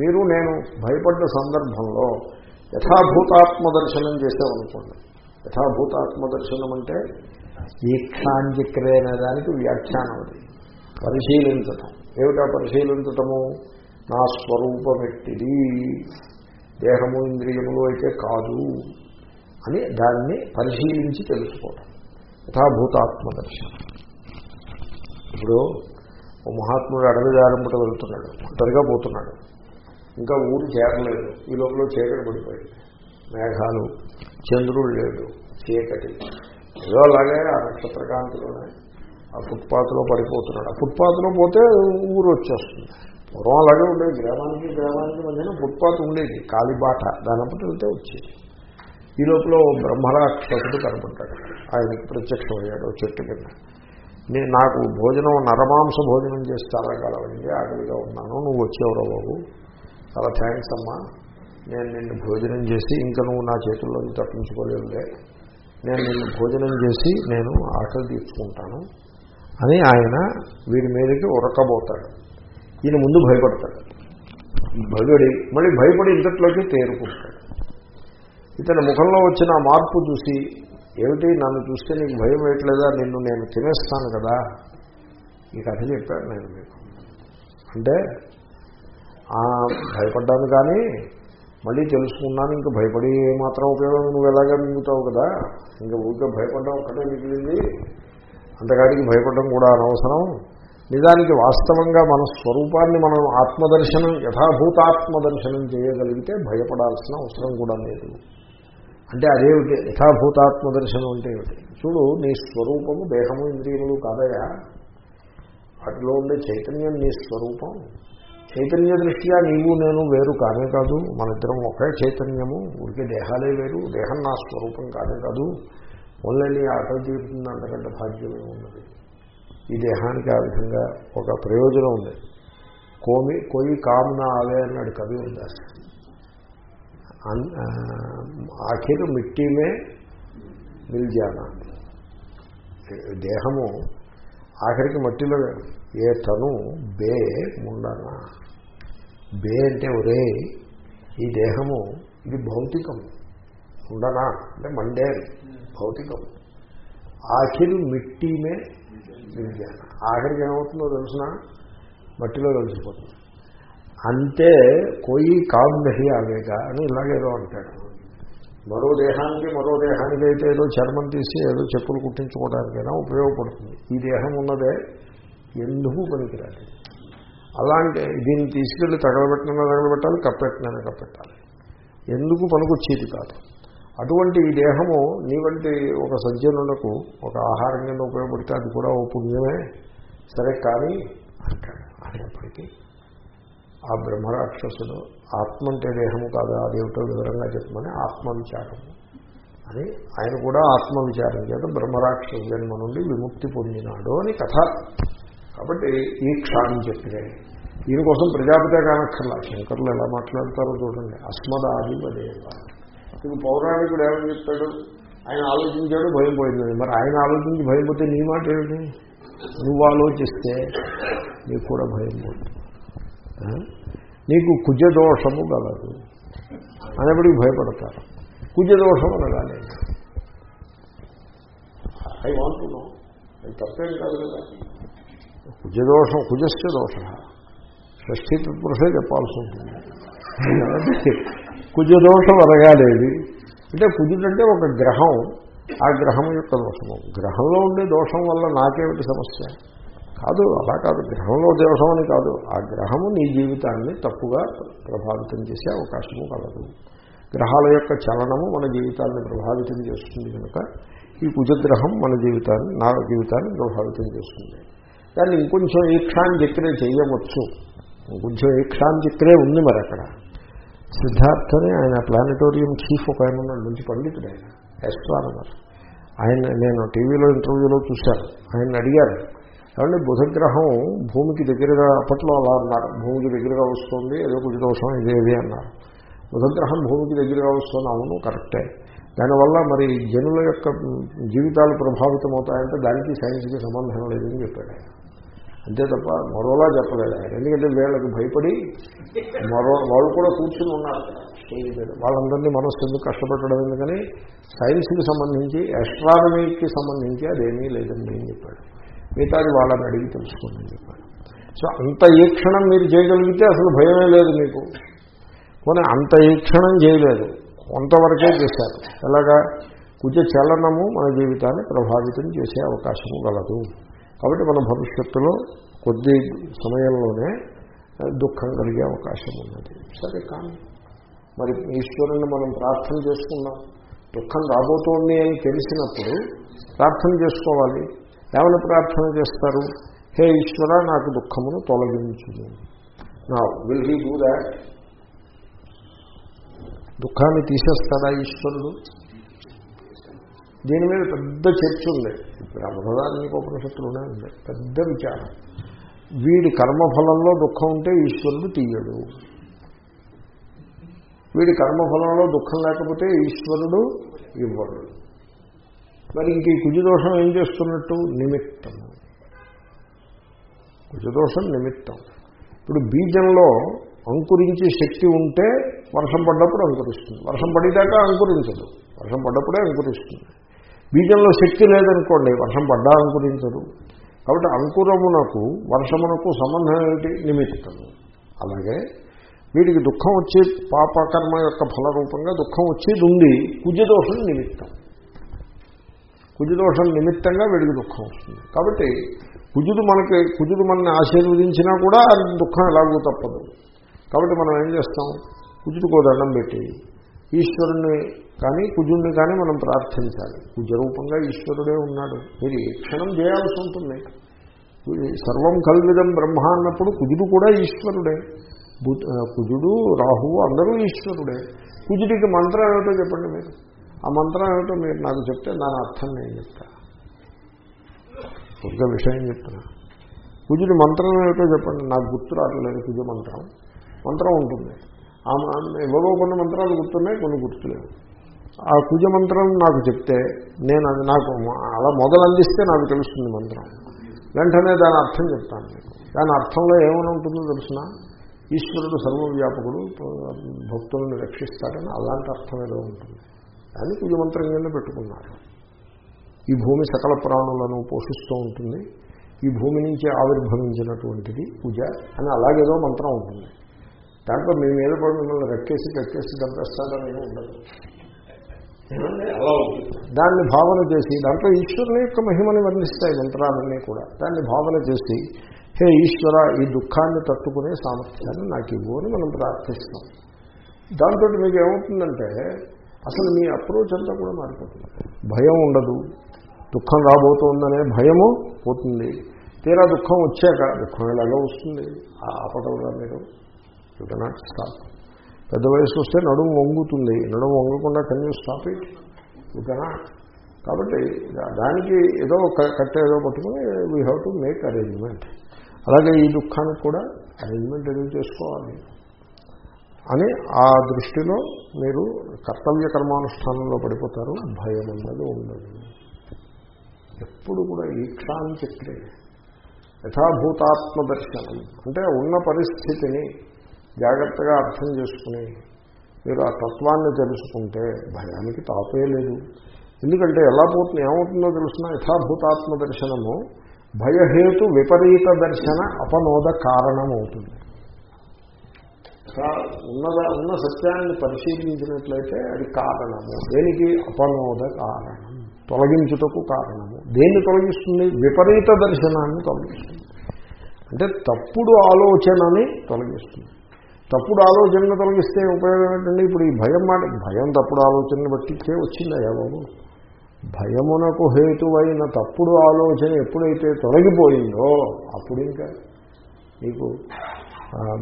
మీరు నేను భయపడ్డ సందర్భంలో యథాభూతాత్మ దర్శనం చేసామనుకోండి యథాభూతాత్మ దర్శనం అంటే ఈక్షాంజిక్రే అనే దానికి వ్యాఖ్యానం అది. పరిశీలించటం. ఏమిటా పరిశీలించటము? నా స్వరూపమెట్టిది. దేహము ఇంద్రియములు అయితే కాదు అని దాన్ని పరిశీలించి తెలుసుకోవటం. యథాభూతాత్మ దర్శనం ఇప్పుడు ఓ మహాత్ముడు అడవి దారంపట వెళ్తున్నాడు. ఒంటరిగా పోతున్నాడు. ఇంకా ఊరు చేరలేదు. ఈ లోపల చీకటి పడిపోయింది. మేఘాలు చంద్రుడు లేడు. చీకటి. ఏదో అలాగే ఆ నక్షత్రకాంతిలోనే ఆ ఫుట్పాత్లో పడిపోతున్నాడు. ఆ ఫుట్పాత్లో పోతే ఊరు వచ్చేస్తుంది. పూర్వం అలాగే ఉండేది. గ్రామానికి గ్రామానికి మధ్యన ఫుట్పాత్ ఉండేది. కాలిబాట. దానప్పటి వెళ్తే వచ్చేది. ఈ లోపల బ్రహ్మరాక్షసుడు కనపడ్డాడు. ఆయనకి ప్రత్యక్షమయ్యాడు చెట్టు కింద. నేను నాకు భోజనం నరమాంస భోజనం చేసి చాలా కాలం అయింది. ఆకలిగా ఉన్నాను. నువ్వు వచ్చేవరా బాబు. చాలా థ్యాంక్స్ అమ్మా. నేను నిన్ను భోజనం చేసి ఇంకా నువ్వు నా చేతుల్లో తప్పించుకోలేవులే నేను నిన్ను భోజనం చేసి నేను ఆకలి తీర్చుకుంటాను. అని ఆయన వీడి మీదకి ఉరకబోతాడు. ఈయన ముందు భయపడతాడు. భయపడి మళ్ళీ భయపడి ఇంతట్లోకి తేరుకుంటాడు. ఇతని ముఖంలో వచ్చిన మార్పు చూసి ఏమిటి నన్ను చూస్తే నీకు భయం వేయట్లేదా? నిన్ను నేను తినేస్తాను కదా? ఈ కథ చెప్పాను నేను మీకు. అంటే భయపడ్డాను కానీ మళ్ళీ తెలుసుకున్నాను ఇంకా భయపడి మాత్రం ఉపయోగం నువ్వు ఎలాగా మింగుతావు కదా? ఇంకా ఊరికే భయపడ్డావు ఒక్కటే మిగిలింది. అంతకాడికి భయపడడం కూడా అనవసరం. నిజానికి వాస్తవంగా మన స్వరూపాన్ని మనం ఆత్మదర్శనం యథాభూతాత్మదర్శనం చేయగలిగితే భయపడాల్సిన అవసరం కూడా లేదు. అంటే అదేమిటి? యథాభూతాత్మదర్శనం అంటే ఏమిటి? చూడు నీ స్వరూపము దేహము ఇంద్రియములు కాదయా? వాటిలో ఉండే చైతన్యం నీ స్వరూపం. చైతన్య దృష్ట్యా నీవు నేను వేరు కానే కాదు. మన ఇద్దరం ఒకే చైతన్యము. ఊరికే దేహాలే వేరు. దేహం నా స్వరూపం కానే కాదు. ఓన్లీ ఆటో ఆకలి తీరుతుంది అంతకంటే భాగ్యమే ఉన్నది ఈ దేహానికి ఆ విధంగా ఒక ప్రయోజనం ఉంది. కోమి కొయ్యి కామున ఆవే అన్నాడు కవి దాస్ ఆఖిరు మిట్టిమే మిల్ దేహము ఆఖరికి మట్టిలో ఏ తను బే ముండనా. బే అంటే ఒరే ఈ దేహము ఇది భౌతికం ఉండనా అంటే మండే భౌతికం. ఆఖిరు మిట్టిమే విజ్ఞాన. ఆఖరికి ఏమవుతుందో తెలిసిన? మట్టిలో కలిసిపోతుంది. అంతే కొయ్యి కాదు నహి ఆగేగా అని ఇలాగేదో అంటాడు. మరో దేహానికి మరో దేహానికి అయితే ఏదో చర్మం తీసి ఏదో చెప్పులు కుట్టించుకోవడానికైనా ఉపయోగపడుతుంది. ఈ దేహం ఉన్నదే ఎందుకు పనికిరాదు? అలాంటి దీన్ని తీసుకెళ్ళి తగలబెట్టిన తగలబెట్టాలి కప్పెట్టిన కప్పెట్టాలి. ఎందుకు పనికొచ్చేది కాదు? అటువంటి ఈ దేహము నీ వంటి ఒక సజ్జనులకు ఒక ఆహారం కింద ఉపయోగపడితే అది కూడా ఓ పుణ్యమే. సరే కానీ అంటాడు అనేప్పటికీ ఆ బ్రహ్మరాక్షసుడు ఆత్మ అంటే దేహము కాదు? అదేమిటో వివరంగా చెప్పమని ఆత్మవిచారము అని ఆయన కూడా ఆత్మవిచారం చేత బ్రహ్మరాక్షస జన్మ నుండి విముక్తి పొందినాడు అని కథ. కాబట్టి ఈ క్షాణం చెప్పినే దీనికోసం ప్రజాపతే కానక్కర్లా. శంకర్లు ఎలా మాట్లాడతారో చూడండి. అస్మదాదిపదేవ ఇప్పుడు పౌరాణికుడు ఏమని చెప్తాడు? ఆయన ఆలోచించాడు భయం పోయింది. మరి ఆయన ఆలోచించి భయం పోతే నీ మాట ఏమిటి? నువ్వు ఆలోచిస్తే నీకు కూడా భయం పోతుంది? నీకు కుజదోషము గలదు అనేప్పటికీ భయపడతారు. కుజదోషం అనగానే ఐ వాంట్ నో. అది తప్పేం కాదు కదా. కుజదోషం కుజస్య దోష. షష్ఠీ తత్పురుషే చెప్పాల్సి ఉంటుంది. కుజదోషం అనగానేది? అంటే కుజుడంటే ఒక గ్రహం. ఆ గ్రహం యొక్క దోషము. గ్రహంలో ఉండే దోషం వల్ల నాకేమిటి సమస్య? కాదు అలా కాదు. గ్రహంలో దోషం అని కాదు. ఆ గ్రహము నీ జీవితాన్ని తప్పుగా ప్రభావితం చేసే అవకాశము కలదు. గ్రహాల యొక్క చలనము మన జీవితాన్ని ప్రభావితం చేస్తుంది కనుక ఈ కుజగ్రహం మన జీవితాన్ని నా జీవితాన్ని ప్రభావితం చేస్తుంది. దాన్ని ఇంకొంచెం ఈక్షాన్ చక్రే చేయవచ్చు. ఇంకొంచెం ఈక్షాన్ చక్రే ఉంది మరి అక్కడ. సిద్ధార్థని ఆయన ప్లానటోరియం చీఫ్ ఒక ఆయన ఉన్నాడు మంచి పండితుడు ఆయన ఎస్ట్రానమర్ ఆయన నేను టీవీలో ఇంటర్వ్యూలో చూశాను. ఆయన అడిగారు. కాబట్టి బుధగ్రహం భూమికి దగ్గరగా అప్పట్లో అలా అన్నారు. భూమికి దగ్గరగా వస్తుంది ఏదో కొంచెం దోషం ఇదేది అన్నారు. బుధగ్రహం భూమికి దగ్గరగా వస్తుంది అవును కరెక్టే. దానివల్ల మరి జనుల యొక్క జీవితాలు ప్రభావితం అవుతాయంటే దానికి సైన్స్కి సంబంధం లేదని చెప్పాడు ఆయన. అంతే తప్ప మరోలా చెప్పలేదు ఆయన. ఎందుకంటే వీళ్ళకి భయపడి మరో వాళ్ళు కూడా కూర్చుని ఉన్నారు. స్టేజ్ మీద వాళ్ళందరినీ మనస్సు ఎందుకు కష్టపెట్టడం ఎందుకని? సైన్స్కి సంబంధించి ఎస్ట్రానమీకి సంబంధించి అదేమీ లేదని నేను చెప్పాడు. మిగతాది వాళ్ళని అడిగి తెలుసుకోమని చెప్పాడు. సో అంత ఈక్షణం మీరు చేయగలిగితే అసలు భయమే లేదు మీకు. కానీ అంత ఈక్షణం చేయలేదు. కొంతవరకే చేశారు. ఎలాగా? కుజ చలనము మన జీవితాన్ని ప్రభావితం చేసే అవకాశము గలదు. కాబట్టి మన భవిష్యత్తులో కొద్ది సమయంలోనే దుఃఖం కలిగే అవకాశం ఉన్నది. సరే కానీ మరి ఈశ్వరుని మనం ప్రార్థన చేసుకున్నాం దుఃఖం రాబోతోంది అని తెలిసినప్పుడు ప్రార్థన చేసుకోవాలి. ఏమైనా ప్రార్థన చేస్తారు? హే ఈశ్వర నాకు దుఃఖమును తొలగించు. నా విల్ హీ డూ దాట్ దుఃఖాన్ని తీసేస్తాడా ఈశ్వరుడు? దీని మీద పెద్ద చర్చ ఉంది. బ్రహ్మదానికి ఉపనిషత్తులోనే ఉంది పెద్ద విచారం. వీడి కర్మఫలంలో దుఃఖం ఉంటే ఈశ్వరుడు తీయడు. వీడి కర్మఫలంలో దుఃఖం లేకపోతే ఈశ్వరుడు ఇవ్వడు. మరి ఇంక ఈ కుజదోషం ఏం చేస్తున్నట్టు? నిమిత్తం. కుజదోషం నిమిత్తం. ఇప్పుడు బీజంలో అంకురించే శక్తి ఉంటే వర్షం పడ్డప్పుడు అంకురిస్తుంది. వర్షం పడేదాకా అంకురించదు. వర్షం పడ్డప్పుడే అంకురిస్తుంది. బీజంలో శక్తి లేదనుకోండి వర్షం పడ్డా అంకురించదు కాబట్టి అంకురమునకు వర్షమునకు సంబంధం ఏమిటి? నిమిత్తము. అలాగే వీడికి దుఃఖం వచ్చే పాపకర్మ యొక్క ఫలరూపంగా దుఃఖం వచ్చేది ఉంది కుజదోషం నిమిత్తం. కుజదోషం నిమిత్తంగా వీడికి దుఃఖం వస్తుంది. కాబట్టి కుజుడు మనకి కుజుడు మనల్ని ఆశీర్వదించినా కూడా దుఃఖం ఎలాగూ తప్పదు. కాబట్టి మనం ఏం చేస్తాం? కుజుడికో దండం పెట్టి ఈశ్వరుణ్ణి కానీ కుజుణ్ణి కానీ మనం ప్రార్థించాలి. కుజరూపంగా ఈశ్వరుడే ఉన్నాడు. మీరు ఏ క్షణం చేయాల్సి ఉంటుంది. సర్వం కల్విదం బ్రహ్మ అన్నప్పుడు కుజుడు కూడా ఈశ్వరుడే. కుజుడు రాహువు అందరూ ఈశ్వరుడే. కుజుడికి మంత్రం ఏమిటో చెప్పండి మీరు. ఆ మంత్రం ఏమిటో మీరు నాకు చెప్తే దాని అర్థం నేను చెప్తా. ఒక విషయం చెప్తున్నా. కుజుడి మంత్రం ఏమిటో చెప్పండి. నాకు గుర్తు రావట్లేదు కుజ మంత్రం. మంత్రం ఉంటుంది. ఎవరో కొన్ని మంత్రాలు గుర్తున్నాయి కొన్ని గుర్తులేవు. ఆ కుజ మంత్రం నాకు చెప్తే నేను అది నాకు అలా మొదలు అందిస్తే నాకు తెలుస్తుంది మంత్రం. వెంటనే దాని అర్థం చెప్తాను దాని అర్థంలో ఏమైనా ఉంటుందో తెలిసిన? ఈశ్వరుడు సర్వవ్యాపకుడు భక్తులను రక్షిస్తాడని అలాంటి అర్థం ఏదో ఉంటుంది. దాన్ని కుజ మంత్రం కింద పెట్టుకున్నారు. ఈ భూమి సకల ప్రాణులను పోషిస్తూ ఉంటుంది. ఈ భూమి నుంచి ఆవిర్భవించినటువంటిది పూజ అని అలాగేదో మంత్రం ఉంటుంది. దాంట్లో మీ మీద కూడా మిమ్మల్ని రెక్కేసి రెక్కేసి చంపేస్తాడని ఉండదు. దాన్ని భావన చేసి దాంట్లో ఈశ్వరుని యొక్క మహిమని వర్ణిస్తాయి మంత్రాలన్నీ కూడా. దాన్ని భావన చేసి హే ఈశ్వర ఈ దుఃఖాన్ని తట్టుకునే సామర్థ్యాన్ని నాకు ఇవ్వు అని మనం ప్రార్థిస్తాం దాంతో మీకు ఏమవుతుందంటే అసలు మీ అప్రోచ్ అంతా కూడా మారిపోతుంది. భయం ఉండదు. దుఃఖం రాబోతోందనే భయము పోతుంది. తీరా దుఃఖం వచ్చాక దుఃఖం ఎలాగో వస్తుంది. ఆపగలరా మీరు యూ కెనాట్ స్టాప్ పెద్ద వయసు వస్తే నడుము వంగుతుంది. నడుము వంగకుండా can you stop it you cannot కాబట్టి దానికి ఏదో కట్ట ఏదో పట్టుకుని we have to make arrangement అలాగే ఈ దుఃఖానికి కూడా అరేంజ్మెంట్ ఏదో చేసుకోవాలి. అని ఆ దృష్టిలో మీరు కర్తవ్య కర్మానుష్ఠానంలో పడిపోతారు. భయం అన్నది ఉండదు. ఎప్పుడు కూడా ఈక్షాంచక్రే యథాభూతాత్మ దర్శనం అంటే ఉన్న పరిస్థితిని జాగ్రత్తగా అర్థం చేసుకుని మీరు ఆ తత్వాన్ని తెలుసుకుంటే భయానికి తాపే లేదు. ఎందుకంటే ఎలా పోతుంది ఏమవుతుందో తెలుసిన యథాభూతాత్మ దర్శనము భయహేతు విపరీత దర్శన అపనోద కారణం అవుతుంది ఉన్నద ఉన్న సత్యాన్ని పరిశీలించినట్లయితే అది కారణము. దేనికి? అపనోద కారణం. తొలగించుటకు కారణము. దేన్ని తొలగిస్తుంది? విపరీత దర్శనాన్ని తొలగిస్తుంది. అంటే తప్పుడు ఆలోచనని తొలగిస్తుంది. తప్పుడు ఆలోచనలు తొలగిస్తే ఉపయోగం ఏంటండి? ఇప్పుడు ఈ భయం మాట భయం తప్పుడు ఆలోచనని బట్టికే వచ్చిందయ్యా బాబు. భయమునకు హేతువైన తప్పుడు ఆలోచన ఎప్పుడైతే తొలగిపోయిందో అప్పుడు ఇంకా మీకు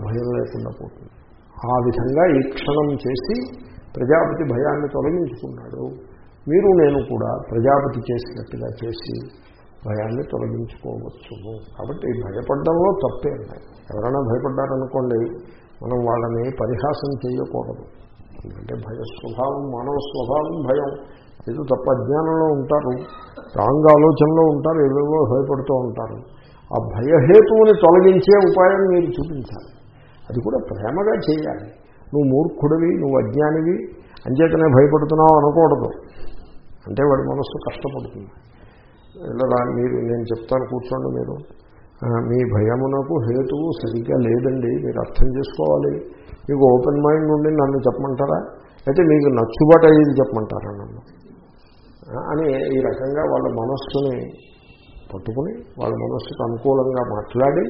భయం లేకుండా పోతుంది. ఆ విధంగా ఈ క్షణం చేసి ప్రజాపతి భయాన్ని తొలగించుకున్నాడు. మీరు నేను కూడా ప్రజాపతి చేసినట్టుగా చేసి భయాన్ని తొలగించుకోవచ్చును. కాబట్టి భయపడడంలో తప్పే ఎవరైనా భయపడ్డారనుకోండి మనం వాళ్ళని పరిహాసం చేయకూడదు. ఎందుకంటే భయ స్వభావం మానవ స్వభావం భయం. ఏదో తప్ప అజ్ఞానంలో ఉంటారు రాంగ్ ఆలోచనలో ఉంటారు ఏవేవో భయపడుతూ ఉంటారు. ఆ భయహేతువుని తొలగించే ఉపాయం మీరు చూపించాలి. అది కూడా ప్రేమగా చేయాలి. నువ్వు మూర్ఖుడివి నువ్వు అజ్ఞానివి అంచేతనే భయపడుతున్నావు అనకూడదు. అంటే వాడి మనస్సు కష్టపడుతుంది. ఇలా మీరు నేను చెప్తాను కూర్చోండి మీరు. మీ భయమునకు హేతువు సరిగ్గా లేదండి మీరు అర్థం చేసుకోవాలి. మీకు ఓపెన్ మైండ్ ఉండి నన్ను చెప్పమంటారా? అయితే మీకు నచ్చుబాటు అయ్యేది చెప్పమంటారా నన్ను? అని ఈ రకంగా వాళ్ళ మనస్సుని పట్టుకుని వాళ్ళ మనస్సుకు అనుకూలంగా మాట్లాడి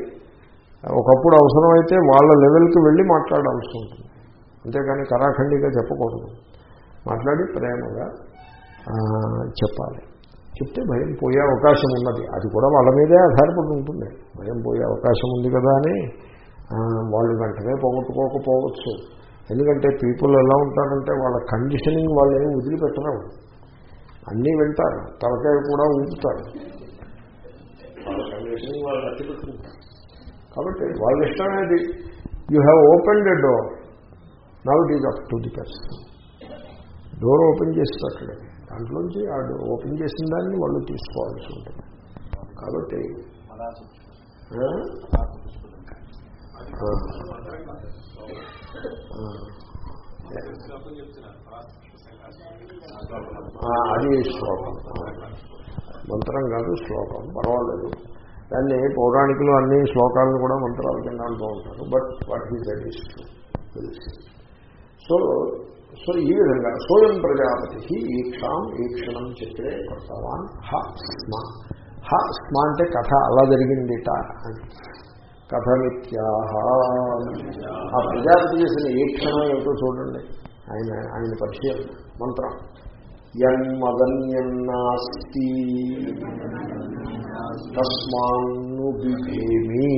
ఒకప్పుడు అవసరమైతే వాళ్ళ లెవెల్కి వెళ్ళి మాట్లాడాల్సి ఉంటుంది. అంతేకాని కరాఖండిగా చెప్పకూడదు. మాట్లాడి ప్రేమగా చెప్పాలి. చెప్తే భయం పోయే అవకాశం ఉన్నది. అది కూడా వాళ్ళ మీదే ఆధారపడి ఉంటుంది. భయం పోయే అవకాశం ఉంది కదా అని వాళ్ళు వెంటనే పోగొట్టుకోకపోవచ్చు. ఎందుకంటే పీపుల్ ఎలా ఉంటారంటే వాళ్ళ కండిషనింగ్ వాళ్ళు ఏమి వదిలిపెట్టరు. అన్నీ వింటారు. తలకాయ కూడా ఊపుతారు. వాళ్ళ కండిషనింగ్ వాళ్ళు అట్టిపెట్టుకుంటారు కాబట్టి వాళ్ళ ఇష్టం అనేది you have open the door now it is up to the person door open చేసి పెట్టడం దాంట్లోంచి ఆ డోర్ ఓపెన్ చేసిన దాన్ని వాళ్ళు తీసుకోవాల్సి ఉంటుంది. కాబట్టి అది శ్లోకం. మంత్రం కాదు శ్లోకం. పర్వాలేదు. దాన్ని పౌరాణికులు అన్ని శ్లోకాలను కూడా మంత్రాల కింద అంటూ ఉంటారు. But what is that so so ఈ విధంగా సోయం ప్రజాపతి ఈక్షాం ఈక్షణం చెప్పే కర్తవాన్ హ స్మ. హ స్మ అంటే కథ అలా జరిగిందిట అని. కథమిత్యాహ. ఆ ప్రజాపతి చేసిన ఈక్షణం ఏమిటో చూడండి. ఆయన ఆయన పరిచయం మంత్రం. యన్మదన్యన్నాస్తి తస్మాన్ను బిభేమి.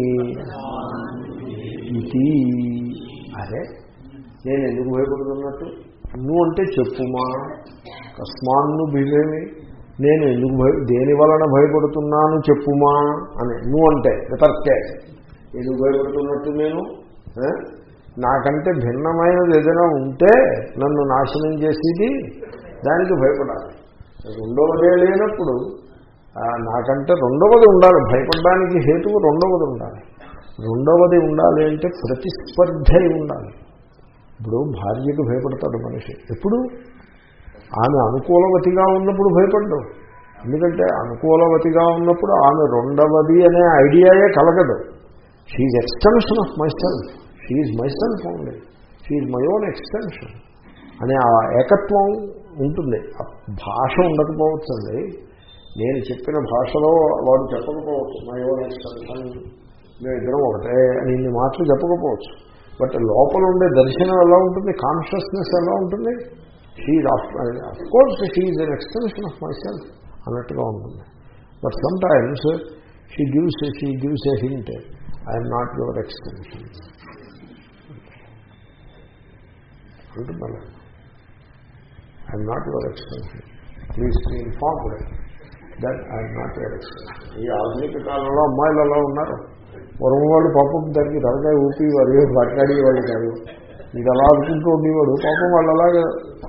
ఇది. అరే నేను ఎందుకు భయపడుతున్నట్టు? నువ్వు అంటే చెప్పుమా? కస్మాన్ను భీమేమి నేను ఎందుకు భయ దేని వలన భయపడుతున్నాను చెప్పుమా? అని. నువ్వు అంటే వితర్కే. ఎందుకు భయపడుతున్నట్టు నేను? నాకంటే భిన్నమైనది ఏదైనా ఉంటే నన్ను నాశనం చేసేది దానికి భయపడాలి. రెండవదే లేనప్పుడు నాకంటే రెండవది ఉండాలి. భయపడడానికి హేతువు రెండవది ఉండాలి. రెండవది ఉండాలి అంటే ప్రతిస్పర్ధ ఉండాలి. ఇప్పుడు భార్యకు భయపడతాడు మనిషి. ఎప్పుడు? ఆమె అనుకూలవతిగా ఉన్నప్పుడు భయపడ్డు ఎందుకంటే అనుకూలవతిగా ఉన్నప్పుడు ఆమె రెండవది అనే ఐడియాయే కలగదు. She extension of myself she myself only she my own extension అనే ఆ ఏకత్వం ఉంటుంది. ఆ భాష ఉండకపోవచ్చండి. నేను చెప్పిన భాషలో వాడు చెప్పకపోవచ్చు. మై ఓన్ ఎక్స్టెన్షన్ మేమిద్దరం ఒకటే అని ఇన్ని మాటలు చెప్పకపోవచ్చు. బట్ లోపల ఉండే దర్శనం ఎలా ఉంటుంది? కాన్షియస్నెస్ ఎలా ఉంటుంది? She of course she an extension of myself అన్నట్టుగా ఉంటుంది. But sometimes she gives she gives a hint I'm not your extension ఉంటుంది అలా I'm not your extension please be informed that I'm not your extension ఈ ఆధునిక కాలంలో అమ్మాయిలు అలా ఉన్నారు. పూర్వం వాళ్ళు పాపం దానికి తలకాయ ఊపేవారు మాట్లాడేవాళ్ళు కాదు. ఇది అలా అనుకుంటూ ఉండేవాడు. పాపం వాళ్ళు అలాగే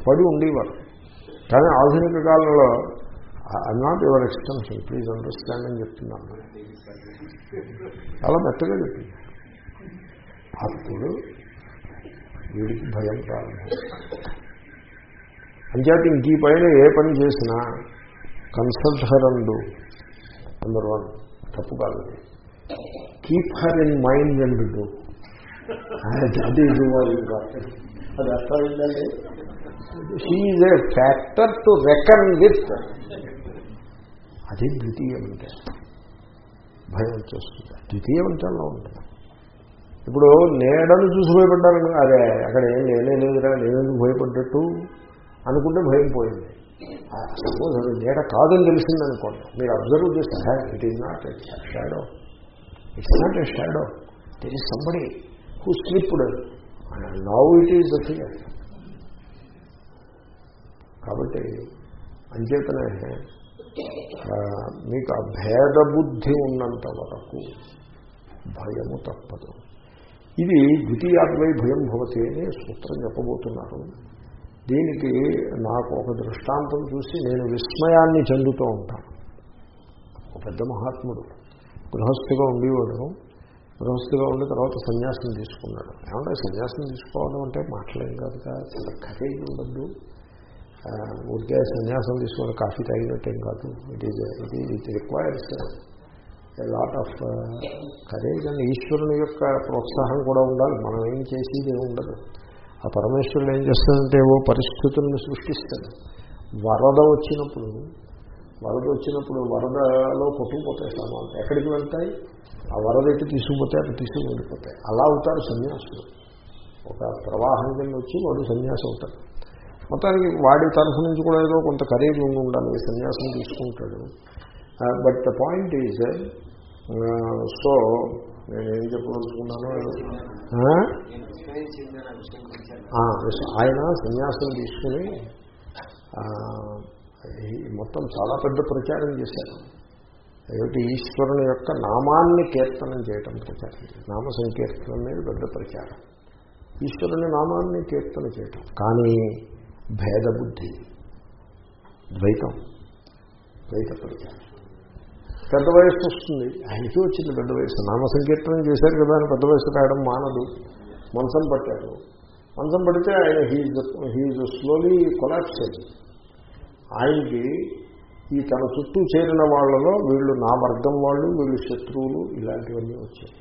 పడి ఉండేవారు కానీ ఆధునిక కాలంలో I'm not your extension please understand అని చెప్తున్నాను. చాలా మెత్తగా చెప్పింది అప్పుడు వీడికి భయం ప్రారంభం అంచేత ఇంక ఈ పైన ఏ పని చేసినా కన్సల్ట్ హర్ నెంబర్ వన్ తప్పు కాదు. Keep her in mind and do అది అది అర్థమైందండి? She a factor to reckon with అది ద్వితీయం అంటే. భయం వచ్చేస్తుంది ద్వితీయం అంటే అలా ఉంటుంది. ఇప్పుడు నేడను చూసి భయపడ్డాను అరే అక్కడ ఏం లేనే లేదురా నేనెందుకు భయపడ్డట్టు? అనుకుంటే భయం పోయింది. సపోజ్ అది నీడ కాదని తెలిసిందనుకోండి. మీరు అబ్జర్వ్ చేస్తే it is not shadow it's not a shadow there is somebody who slipped now it is the fear కాబట్టి అంచేతనే మీకు ఆ భేద బుద్ధి ఉన్నంత వరకు భయము తప్పదు. ఇది ద్వితీయాత్మై భయం భవతి అని సూత్రం చెప్పబోతున్నారు. దీనికి నాకు ఒక దృష్టాంతం చూసి నేను విస్మయాన్ని చెందుతూ ఉంటాను. ఒక పెద్ద మహాత్ముడు. గృహస్థిగా ఉండేవాడు. గృహస్థిగా ఉండి తర్వాత సన్యాసం తీసుకున్నాడు. ఏమంటే సన్యాసం తీసుకోవడం అంటే మాట్లాడేం కాదు కదా కరేజ్ ఉండద్దు. ఊరికే సన్యాసం తీసుకొని కాఫీ తాగినట్టేం కాదు. ఇట్ ఈజ్ ఇది it requires lot of courage and ఈశ్వరుని యొక్క ప్రోత్సాహం కూడా ఉండాలి. మనం ఏం చేసేది ఏమి ఉండదు. ఆ పరమేశ్వరుడు ఏం చేస్తాడంటే ఏవో పరిస్థితులను సృష్టిస్తాడు. వరద వచ్చినప్పుడు వరద వచ్చినప్పుడు వరదలో కొట్టుకుపోతాయి సామాన్లు. ఎక్కడికి వెళ్తాయి? ఆ వరద ఎట్టి తీసుకుపోతే అటు తీసుకుని వెళ్ళిపోతాయి అలా అవుతారు సన్యాసులు. ఒక ప్రవాహం కింద వచ్చి వాడు సన్యాసి అవుతాడు. మొత్తానికి వాడి తరఫు నుంచి కూడా ఏదో కొంత ఖరీదు ఉండి ఉండాలి. సన్యాసం తీసుకుంటాడు. But the point is so నేను ఏం చెప్పదలుచుకున్నాను ఆయన సన్యాసం తీసుకుని మొత్తం చాలా పెద్ద ప్రచారం చేశారు. ఏమిటి? ఈశ్వరుని యొక్క నామాన్ని కీర్తనం చేయటం ప్రచారం. నామ సంకీర్తనం అనేది పెద్ద ప్రచారం. ఈశ్వరుని నామాన్ని కీర్తన చేయటం. కానీ భేదబుద్ధి ద్వైతం ద్వైత ప్రచారం. పెద్ద వయసు వస్తుంది. ఆయనకి వచ్చింది పెద్ద వయసు నామ సంకీర్తనం చేశారు కదా అని పెద్ద వయసు రాయడం మానదు. మంచం పట్టారు. మంచం పడితే ఆయన హీజ్ హీజ్ స్లోలీ కొలాప్స్ అయింది ఆయనకి ఈ తన చుట్టూ చేరిన వాళ్ళలో వీళ్ళు నా వర్గం వాళ్ళు వీళ్ళు శత్రువులు ఇలాంటివన్నీ వచ్చాయి.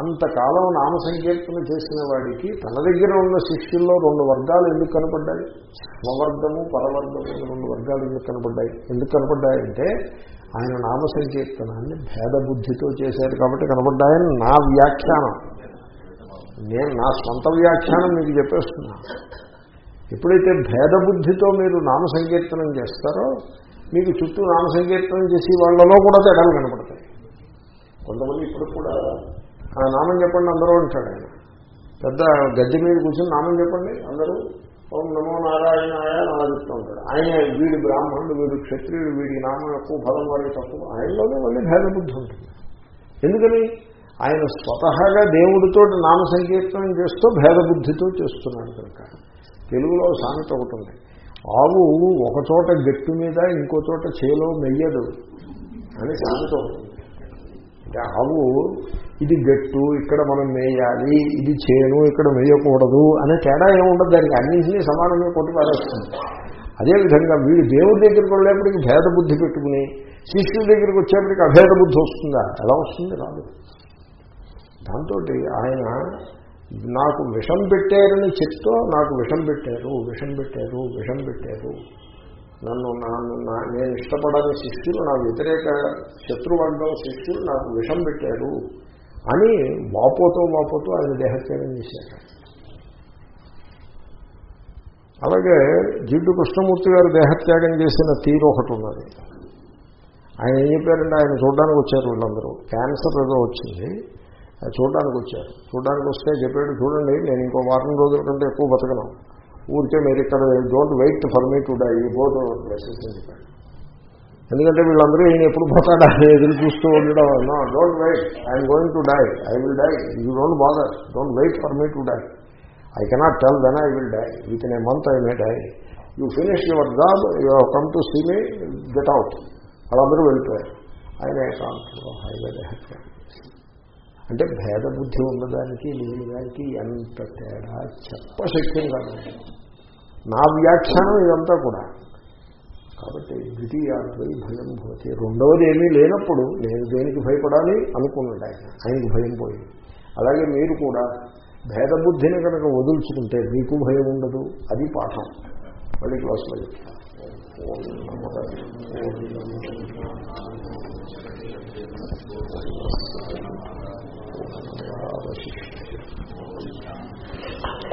అంతకాలం నామ సంకీర్తన చేసిన వాడికి తన దగ్గర ఉన్న శిష్యుల్లో రెండు వర్గాలు ఎందుకు కనపడ్డాయి? స్వవర్గము పరవర్గము రెండు వర్గాలు ఎందుకు కనపడ్డాయి? ఎందుకు కనపడ్డాయంటే ఆయన నామ సంకీర్తనాన్ని భేద బుద్ధితో చేశారు కాబట్టి కనపడ్డాయని నా వ్యాఖ్యానం. నేను నా సొంత వ్యాఖ్యానం మీకు చెప్పేస్తున్నా. ఎప్పుడైతే భేద బుద్ధితో మీరు నామ సంకీర్తనం చేస్తారో మీకు చుట్టూ నామ సంకీర్తనం చేసి వాళ్ళలో కూడా తేడాలు కనపడతాయి. కొంతమంది ఇప్పుడు కూడా ఆ నామం చెప్పండి అందరూ ఉంటాడు ఆయన. పెద్ద గద్దె మీద కూర్చొని నామం చెప్పండి అందరూ. ఓం నమో నారాయణాయ అలా చెప్తూ ఉంటాడు. ఆయన వీడి బ్రాహ్మణుడు వీడు క్షత్రియుడు వీడి నామం ఎక్కువ ఫలం వాడికి తక్కువ ఆయనలోనే మళ్ళీ భేదబుద్ధి ఉంటుంది. ఎందుకని? ఆయన స్వతహాగా దేవుడితో నామ సంకీర్తనం చేస్తూ భేదబుద్ధితో చేస్తున్నాడు కనుక. తెలుగులో సామెత ఒకటి ఉంది. ఆవు ఒక చోట గట్టు మీద ఇంకో చోట చేలో మెయ్యదు అని సామెత అంటే ఆవు ఇది గట్టు ఇక్కడ మనం మేయాలి ఇది చేను ఇక్కడ మేయకూడదు అనే తేడా ఏముండదు దానికి. అన్నింటినీ సమానంగా కొట్టి పారేస్తుంది. అదేవిధంగా వీడు దేవుడి దగ్గరికి వెళ్ళేప్పటికి భేద బుద్ధి పెట్టుకుని శిష్యుడి దగ్గరికి వచ్చేప్పటికి అభేద బుద్ధి వస్తుందా? ఎలా వస్తుంది? రాదు. దాంతో ఆయన నాకు విషం పెట్టారని చెప్తూ నాకు విషం పెట్టారు విషం పెట్టారు విషం పెట్టారు. నన్ను నన్ను నా- నేను ఇష్టపడని శిష్యులు నా వ్యతిరేక శత్రువర్గం శిష్యులు నాకు విషం పెట్టారు అని వాపోతూ వాపోతూ ఆయన దేహత్యాగం చేశారు. అలాగే జిడ్డు కృష్ణమూర్తి గారు దేహత్యాగం చేసిన తీరు ఒకటి ఉన్నది. ఆయన ఏం చెప్పారంటే ఆయన చూడడానికి వచ్చారు వీళ్ళందరూ. క్యాన్సర్ ఏదో వచ్చింది. చూడడానికి వచ్చారు చూడడానికి వస్తే చెప్పాడు చూడండి నేను ఇంకో వారం రోజుల కంటే ఎక్కువ బతకను. ఊరికే మీరు ఇక్కడ don't wait for me to die both places అని చెప్పాడు ఎందుకంటే వీళ్ళందరూ ఈయన ఎప్పుడు పోతాడా ఎదురు చూస్తూ ఉండడం no don't wait I'm going to die I will die you don't bother don't wait for me to die I cannot tell then I will die within a month I may die you finish your job you come to see me get out వాళ్ళందరూ వెళ్ళిపోయారు. ఆయన ఏకాంతంలో highway happy అంటే భేద బుద్ధి ఉన్నదానికి లేని దానికి ఎంత తేడా చెప్పశక్యం కాదు. నా వ్యాఖ్యానం ఇదంతా కూడా. కాబట్టి ద్వితీయాద్వై భయం పోతే రెండవది ఏమీ లేనప్పుడు నేను దేనికి భయపడాలి అనుకున్నాడు ఆయన. ఆయనకి భయం పోయింది. అలాగే మీరు కూడా భేద బుద్ధిని కనుక వదులుచుకుంటే మీకు భయం ఉండదు. అది పాఠం. మళ్ళీ క్లాస్లో చెప్తాను. ఓం నమః ఓం నమః